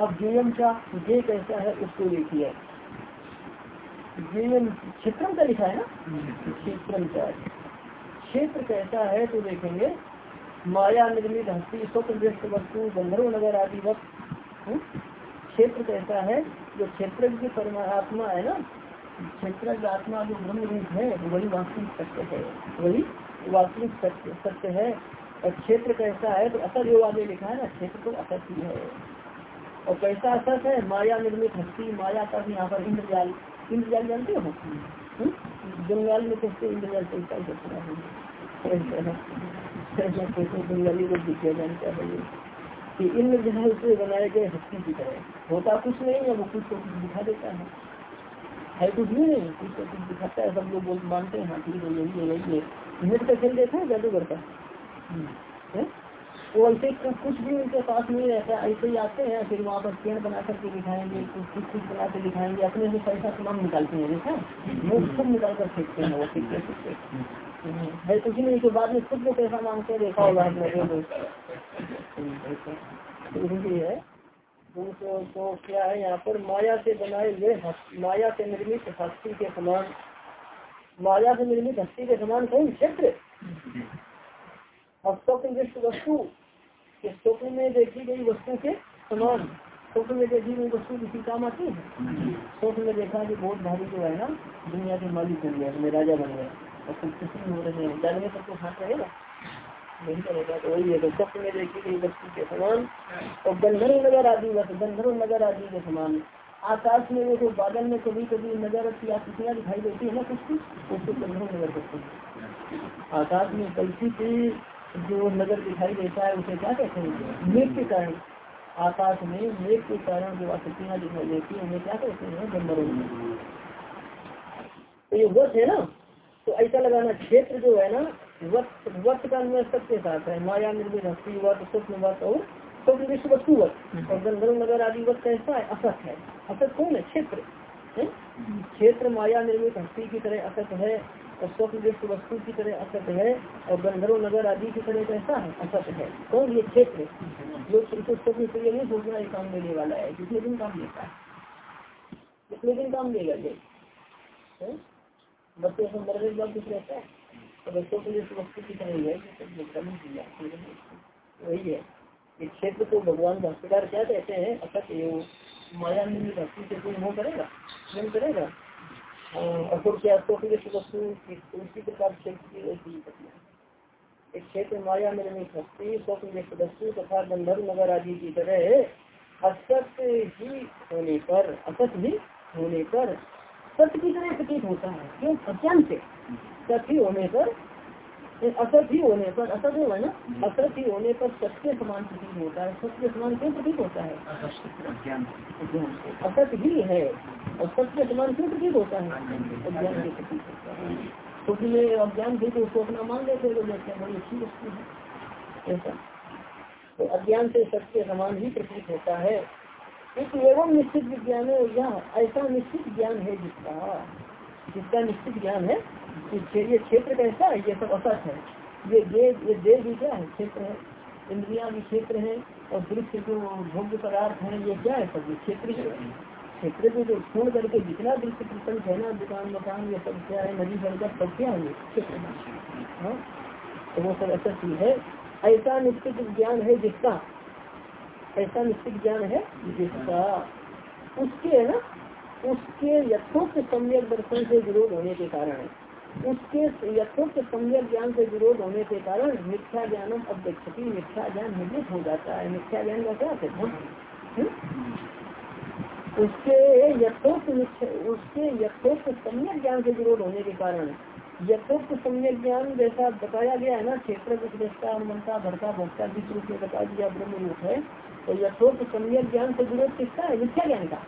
अब जीवन का जे कैसा है, उसको देखिए। जीवन क्षेत्र का लिखा है ना? क्षेत्र का। क्षेत्र कैसा है तो देखेंगे। माया निर्मित हस्ती, स्वप्न वस्तु, गंधर्व नगर आदि वक्त। हम्म? क्षेत्र कैसा है, जो क्षेत्र की परमात्मा है ना? क्षेत्र आत्मा जो ब्रह्म रूप है, वही वास्तविक सत्य है। वही वास्तविक सत्य सत्य है। और क्षेत्र कैसा है तो असर जो आगे लिखा है ना, क्षेत्र तो असत ही है। और कैसा असत है, माया निर्मित हस्ती, माया का यहाँ पर इंद्रजाल इंद्रजाल जानते हो? हम्म? जंगल में कैसे इंद्रजाल है बंगाली को दिखा जानता है? कि इंद्रजाल से बनाए गए हस्ती की तरह। होता कुछ नहीं है, वो कुछ तो कुछ दिखा देता है। है कुछ भी नहीं, कुछ को कुछ दिखाता है, सब लोग मानते हैं हाँ ठीक है, यही है यही है। का खेल देखा है जादूगर का? वो ऐसे कुछ भी उनके पास नहीं रहता ऐसे ही आते हैं फिर वहाँ पर पेड़ बना करके दिखाएँगे कुछ कुछ कुछ बना के दिखाएँगे। अपने से पैसा तमाम निकालते हैं देखा? वो खुद निकाल कर फेंकते हैं वो फेंकते फेंकते है कुछ नहीं तो बाद में खुद को पैसा मांगते हैं देखा होगा है। तो, तो क्या है यहाँ पर? माया से बनाए हुए माया से निर्मित हस्ती के समान माया से निर्मित हस्ती के समान कौन? क्षेत्र? और स्वप्न दृष्ट वस्तु स्वप्न में देखी गई वस्तु के समान स्वप्न में देखी गई वस्तु किसी काम आती है? स्वप्न में देखा कि बहुत भारी जो है ना, दुनिया के मालिक बन गया मैं राजा बन गया। और कुछ हो रहे हैं में सबको हाथ रहेगा नहीं करेगा तो वही है तो में देखी के समान, और गंधर्व नगर आदि नगर आदि के समान। आकाश में जो बादल में कभी कभी नज़र आकृतियाँ दिखाई देती है ना कुछ कुछ उसको गंधर्व नगर करते हैं। आकाश में कल्पित जो नगर दिखाई देता है उसे क्या कहते हैं? मेघ के कारण। आकाश में मेघ के कारण जो आकृतियाँ दिखाई देती है उन्हें क्या कहते हैं? गंधर्व तो ये वक्त है ना? तो ऐसा लगाना क्षेत्र जो है ना वक्त वक्त का अन्वय सबके साथ है। माया निर्मित हस्ती वक्त स्वप्न वक्त और स्वप्न विश्व वस्तु वक्त और गंधर्व नगर आदि वक्त कैसा है? असत है। असत कौन है? क्षेत्र। क्षेत्र माया निर्मित हस्ती की तरह असत है। और स्वप्न वस्तु की तरह असत है और गंधर्व नगर आदि की तरह कैसा है? असत है। कौन ये क्षेत्र जो स्वप्न के लिए नहीं सोचना ये काम देने वाला है। कितने दिन काम देता है? कितने दिन काम देगा ये? बच्चे से मरने के बाद कुछ रहता है। तो बच्चों के लिए वस्तु की तरह है वही है। इस क्षेत्र को भगवान भाष्यकार क्या कहते हैं? असत माया निर्मित भक्ति से कोई मोह करेगा? करेगा? असुर के वस्तु उसी प्रकार क्षेत्र एक क्षेत्र माया निर्मित हस्ती स्वप्न तथा गंधर्व नगर आदि की तरह असत ही होने पर, असत ही होने पर सत्य की तरह प्रतीत होता है। क्यों? सत्य होने पर असत ही होने पर असत है ना असत ही होने पर सत्य समान प्रतीत होता है सत्य समान क्यों प्रतीक होता है? असत ही है, और सत्य समान क्यों प्रतीत होता है? अज्ञान के प्रतीत होता है। क्योंकि अज्ञान थे तो उसको अपना मान लेते हैं बड़ी अच्छी वस्तु है। ऐसा। तो अज्ञान से सत्य समान ही प्रतीक होता है। एक एवं निश्चित विज्ञान है यह ऐसा निश्चित ज्ञान है जिसका जिसका निश्चित ज्ञान है ये क्षेत्र कैसा है, ये सब असत है। ये देव ये देव भी क्या है? क्षेत्र है। इंद्रिया भी क्षेत्र है, और दृश्य जो भोग्य पदार्थ है, ये क्या है? सब क्षेत्र क्षेत्र को जो छोड़ करके जितना दृश्य प्रपंच है ना दुकान, मकान, ये सब क्या है? नदी बरगद सब क्या है? हाँ। तो वो सब ऐसा चीज़ है। ऐसा निश्चित ज्ञान है जिसका? ऐसा निश्चित ज्ञान है जिसका? उसके है ना? उसके यथोक्त सम्यक दर्शन से विरोध होने के कारण, उसके यथोक्त सम्यक ज्ञान से विरोध होने के कारण मिथ्या ज्ञानम अध्यक्षति मिथ्या ज्ञान निर्मित हो जाता है। मिथ्या ज्ञान का क्या है? हम्म? उसके यथोक्त उसके यथोक्त सम्यक ज्ञान से विरोध होने के कारण, यथोक्त सम्यक ज्ञान जैसा बताया गया है ना, क्षेत्र उपदेशता अनुमंता भरता, भोक्ता, जिस रूप में बता दिया ब्रह्म रूप है तो यथोक्त सम्यक ज्ञान से विरोध किसका है? मिथ्या ज्ञान का।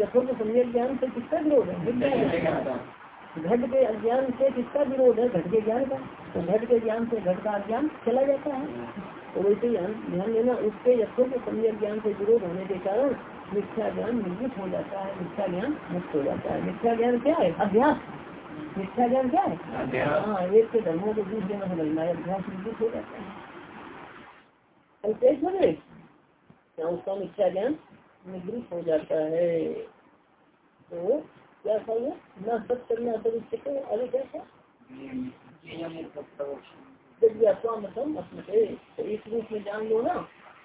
यथोक्त सम्यक ज्ञान से किसका विरोध है? का घट के अज्ञान से किसका विरोध है? घट के ज्ञान का। तो घट के ज्ञान से घट का अज्ञान चला जाता है। तो वैसे ध्यान देना उसके यथोक्त सम्यक ज्ञान से विरोध होने के कारण मिथ्या ज्ञान निर्मित हो जाता है मिथ्या ज्ञान मुक्त हो जाता है। मिथ्या ज्ञान क्या है? अभ्यास। मिथ्या ज्ञान क्या है? हाँ एक के धर्मों को दूसरे में समझना है अभ्यास निर्मित हो जाता है। क्या उसका मिथ्या ज्ञान निवृत्त हो जाता है। तो क्या था ये न सत करना सदस्य अरे क्या था मतलब तो इस रूप में जान लो ना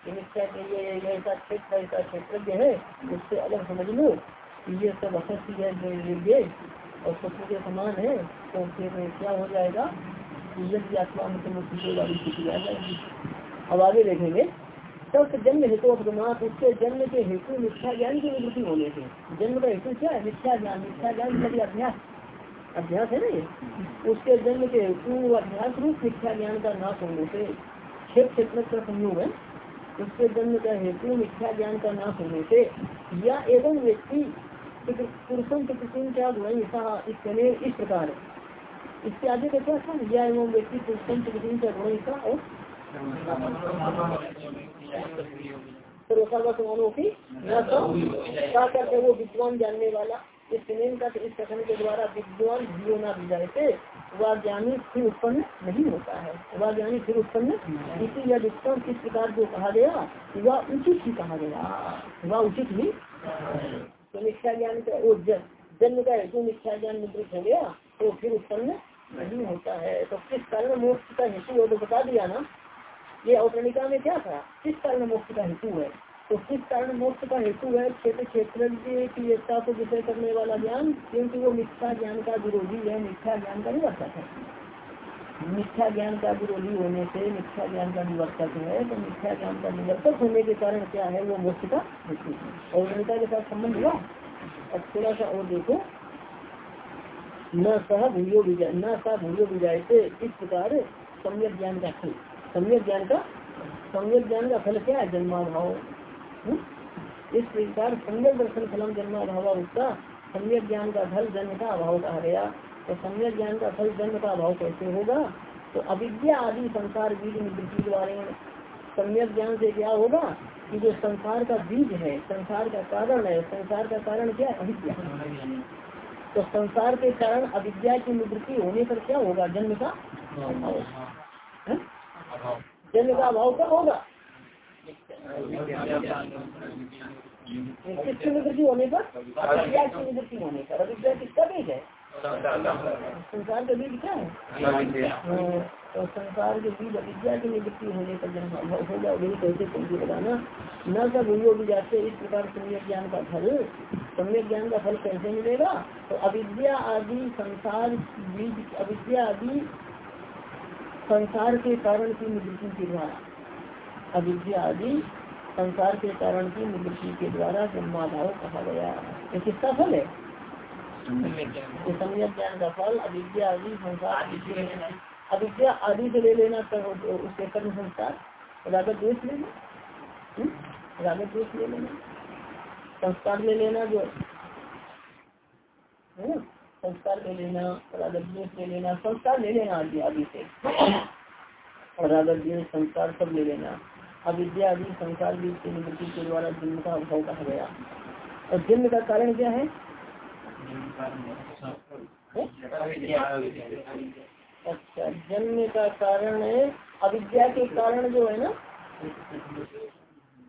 के ये ऐसा क्षेत्र ऐसा क्षेत्र है, उससे अलग समझ लो ये सब असत्य है और शत्रु के समान है तो फिर क्या हो जाएगा यज्ञ आत्मा मतलब वाली स्थिति आ जाएगी। अब आगे देखेंगे। तब जन्म हेतु अपनाथ उसके जन्म के हेतु मिथ्या ज्ञान की निवृत्ति होने से। जन्म का हेतु क्या है? मिथ्या ज्ञान मिथ्या ज्ञान मतलब अभ्यास। अभ्यास है ना ये? उसके जन्म के हेतु अभ्यास रूप मिथ्या ज्ञान का नाश होने से क्षेत्र क्षेत्र का संयोग है। उसके जन्म का हेतु मिथ्या ज्ञान का नाश होने से या एवं व्यक्ति पुरुषों के प्रति क्या गुण इस प्रकार। इसके आगे का क्या था? या एवं व्यक्ति पुरुषों के प्रति क्या गुण इसका सर्वसर्वसमानों की क्या करते वो विद्वान जानने वाला, इस का इस कथन के द्वारा विद्वान जीव ना जाए वह ज्ञानी फिर उत्पन्न नहीं होता है। वह ज्ञानी फिर उत्पन्न इसी यह उत्तम किस प्रकार जो कहा गया, वह उचित ही कहा गया। वह उचित ही तो मिथ्या ज्ञान का वो जन्म का हेतु मिथ्या ज्ञान निवृत्त हो गया तो फिर उत्पन्न नहीं होता है। तो किस कारण मोक्ष का हेतु हो तो बता दिया ना ये औतरणिका में क्या था? किस कारण मोक्ष का हेतु है? तो किस कारण मोक्ष का हेतु है? क्षेत्र क्षेत्र की एकता को विषय करने वाला ज्ञान, क्योंकि वो मिथ्या ज्ञान का विरोधी है, मिथ्या ज्ञान का निवर्तक है। मिथ्या ज्ञान का विरोधी होने से मिथ्या ज्ञान का निवर्तक है तो मिथ्या ज्ञान का निवर्तक होने के कारण क्या है? वो मोक्ष का हेतु है। और के साथ संबंध हुआ? अब थोड़ा सा और देखो। न सह विजय न सह भूयो विजय से इस प्रकार सम्यक ज्ञान का फल सम्यक ज्ञान का सम्यक ज्ञान का फल क्या है? जन्माभाव। हम्म? इस प्रकार सम्यक दर्शन फलम जन्म अभाव उसका सम्यक ज्ञान का फल जन्म का अभाव कहा गया। तो सम्यक ज्ञान का फल जन्म का अभाव कैसे होगा? तो अविद्या आदि संसार बीज निवृत्ति के बारे में सम्यक ज्ञान से क्या होगा? कि जो संसार का बीज है संसार का कारण है संसार का कारण क्या है? अविद्या। तो संसार के कारण अविद्या की निवृत्ति होने पर क्या होगा? जन्म का अभाव। जन्म का अभाव कब होगा? किसकी निवृत्ति होने पर? अविद्या की निवृत्ति होने पर। अविद्या किसका बीज है? संसार का बीज क्या है? हाँ, तो संसार के बीज अविद्या की निवृत्ति होने पर जन्म होगा वही कैसे पंक्ति लगाना न सब हुई भी जाते इस प्रकार सम्यक ज्ञान का फल सम्यक ज्ञान का फल कैसे मिलेगा? तो अविद्या आदि संसार बीज अविद्या आदि संसार के कारण की निवृत्ति के द्वारा। अविद्या आदि संसार के कारण की निवृत्ति के द्वारा जन्माधाव कहा गया ये किसका फल है? सम्यक ज्ञान का फल, अविद्या आदि संसार अविद्या आदि से ले लेना उसके कर्म संस्कार रागत द्वेष लेना। हम्म? रागत द्वेष ले लेना। संस्कार ले लेना जो है। संस्कार ले लेना द्वेष ले लेना, संस्कार ले लेना आदि आदि से। रागत संस्कार सब ले लेना। अविद्या आदि संसार बीज की निवृत्ति के द्वारा जन्म का अभाव कहा गया। और जन्म का कारण क्या है? अच्छा जन्म का कारण है, अविद्या के कारण जो है ना?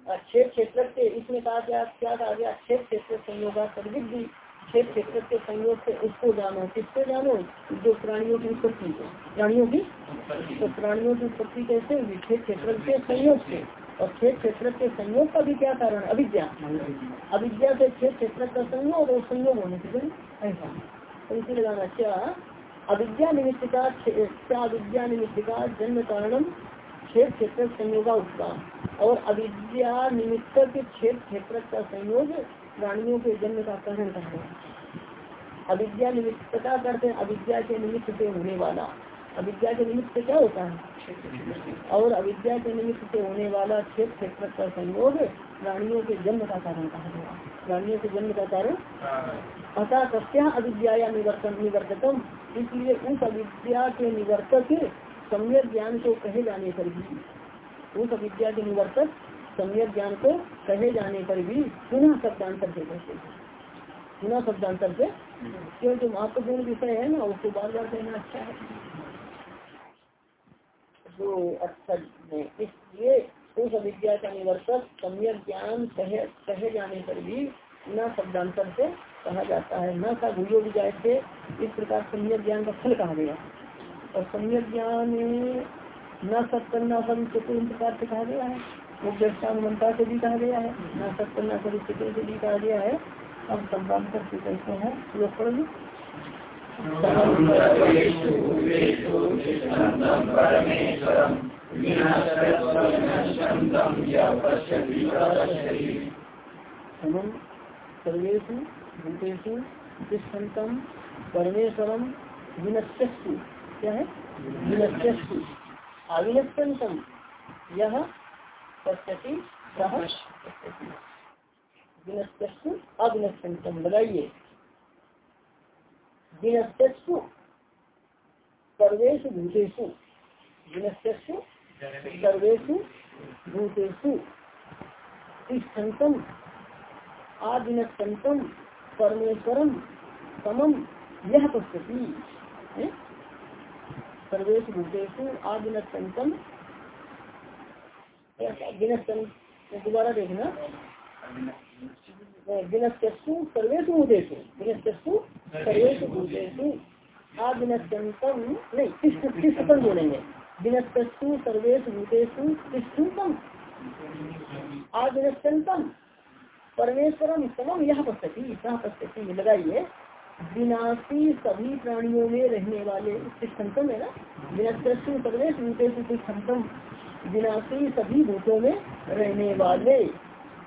क्षेत्र क्षेत्र के इसमें कहा क्या क्या कहा गया? क्षेत्र क्षेत्र संयोग सर्विद्धि क्षेत्र क्षेत्र के संयोग से उसको जानो। किसको जानो? जो प्राणियों की उत्पत्ति। प्राणियों की? तो प्राणियों की उत्पत्ति कैसे हुई? क्षेत्र क्षेत्र के संयोग से। और क्षेत्र क्षेत्र के संयोग का भी क्या कारण? अविद्या। अविद्या से क्षेत्र क्षेत्र का संयोग और संयोग होने से ऐसा। तो इसी लगाना क्या? अविद्या निमित्त का क्या अविद्या निमित्त का जन्म कारणम क्षेत्र क्षेत्र संयोगा उत्पाद और अविद्या निमित्त के क्षेत्र क्षेत्र का संयोग प्राणियों के जन्म का कारण है। अविद्या निमित्त करते हैं, अविद्या के निमित्त से होने वाला। अविद्या के निमित्त क्या होता है? और अविद्या के निमित्त से होने वाला क्षेत्र क्षेत्र का संयोग प्राणियों के जन्म का कारण कहा गया। प्राणियों के जन्म का कारण? अतः कस्या अविद्या या निवर्तन निवर्तकम। इसलिए उस अविद्या के निवर्तक सम्यक ज्ञान को कहे जाने पर भी उस अविद्या के निवर्तक सम्यक ज्ञान को कहे जाने पर भी पुनः शब्दांतर से कहते हैं। पुनः शब्दांतर से क्योंकि महत्वपूर्ण विषय है ना, उसको बार बार कहना अच्छा है। तो अच्छा इसलिए उस अविद्या का निवर्तक सम्यक ज्ञान कहे कहे जाने पर भी न शब्दांतर से कहा जाता है। न का भूयो विजय से इस प्रकार सम्यक ज्ञान का फल कहा गया। और सम्यक ज्ञान न सत्य न प्रकार से कहा गया है। वो व्यवस्था से भी कहा गया है, न सत्य न सबसे भी कहा गया है। अब शब्दांतर से कैसे है। परमेश्वरम विनश्यस्तु। क्या है? विनश्यस्तु। अविनश्यंतम यह पश्यति सह लगाइए विनश्यस्तु सर्वेशु भूतेषु। विनश्यस्तु सर्वेशु भूतेषु। तिष्ठन्तम आदिनस्तम परमेश्वरम समम यह पश्यति। सर्वेश भूतेषु आदिनस्तम दोबारा देखना। दिनस्यु सर्वेशु भूतेषु। भूतेषु। नहीं बोलेंगे। सर्वेशु भूतेषु परमेश्वरम समम यह पश्यति सह पश्यति लगाइए। विनाशी सभी प्राणियों में रहने वाले तिष्ठम है ना? विनस्तु सर्वेश तिष्ठम विनाशी सभी भूतों में रहने वाले।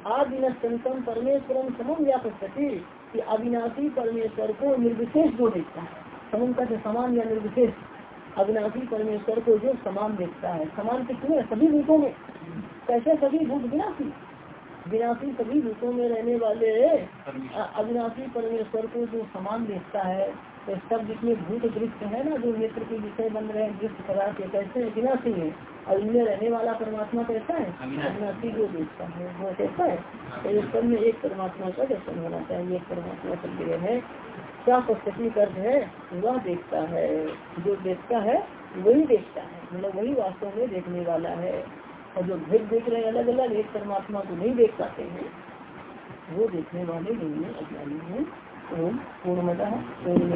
आदिनस्तम परमेश्वरम समम पश्यति कि अविनाशी परमेश्वर को निर्विशेष जो देखता है, समम का समान या निर्विशेष, अविनाशी परमेश्वर को जो समान देखता है। समान कितने सभी भूतों में। कैसे सभी भूत? विनाशी। विनाशी सभी भूतों में रहने वाले अविनाशी परमेश्वर को जो समान देखता है सब जितने भूत दृश्य है ना जो नेत्र के विषय बन रहे हैं दृश्य पदार्थ कैसे है विनाशी है और इनमें रहने वाला परमात्मा कैसा है? अविनाशी। जो देखता है वो कैसा है? तो इस सब में एक परमात्मा का दर्शन होना चाहिए। एक परमात्मा सब है। क्या पद्धति अर्थ है? वह देखता है। जो देखता है वही देखता है। मतलब वही वास्तव में देखने वाला है। और जो भेद देख रहे हैं अलग अलग एक परमात्मा को नहीं देख पाते हैं। वो देखने वाले नहीं है अज्ञानी है। ओम पूर्णमदा पूर्ण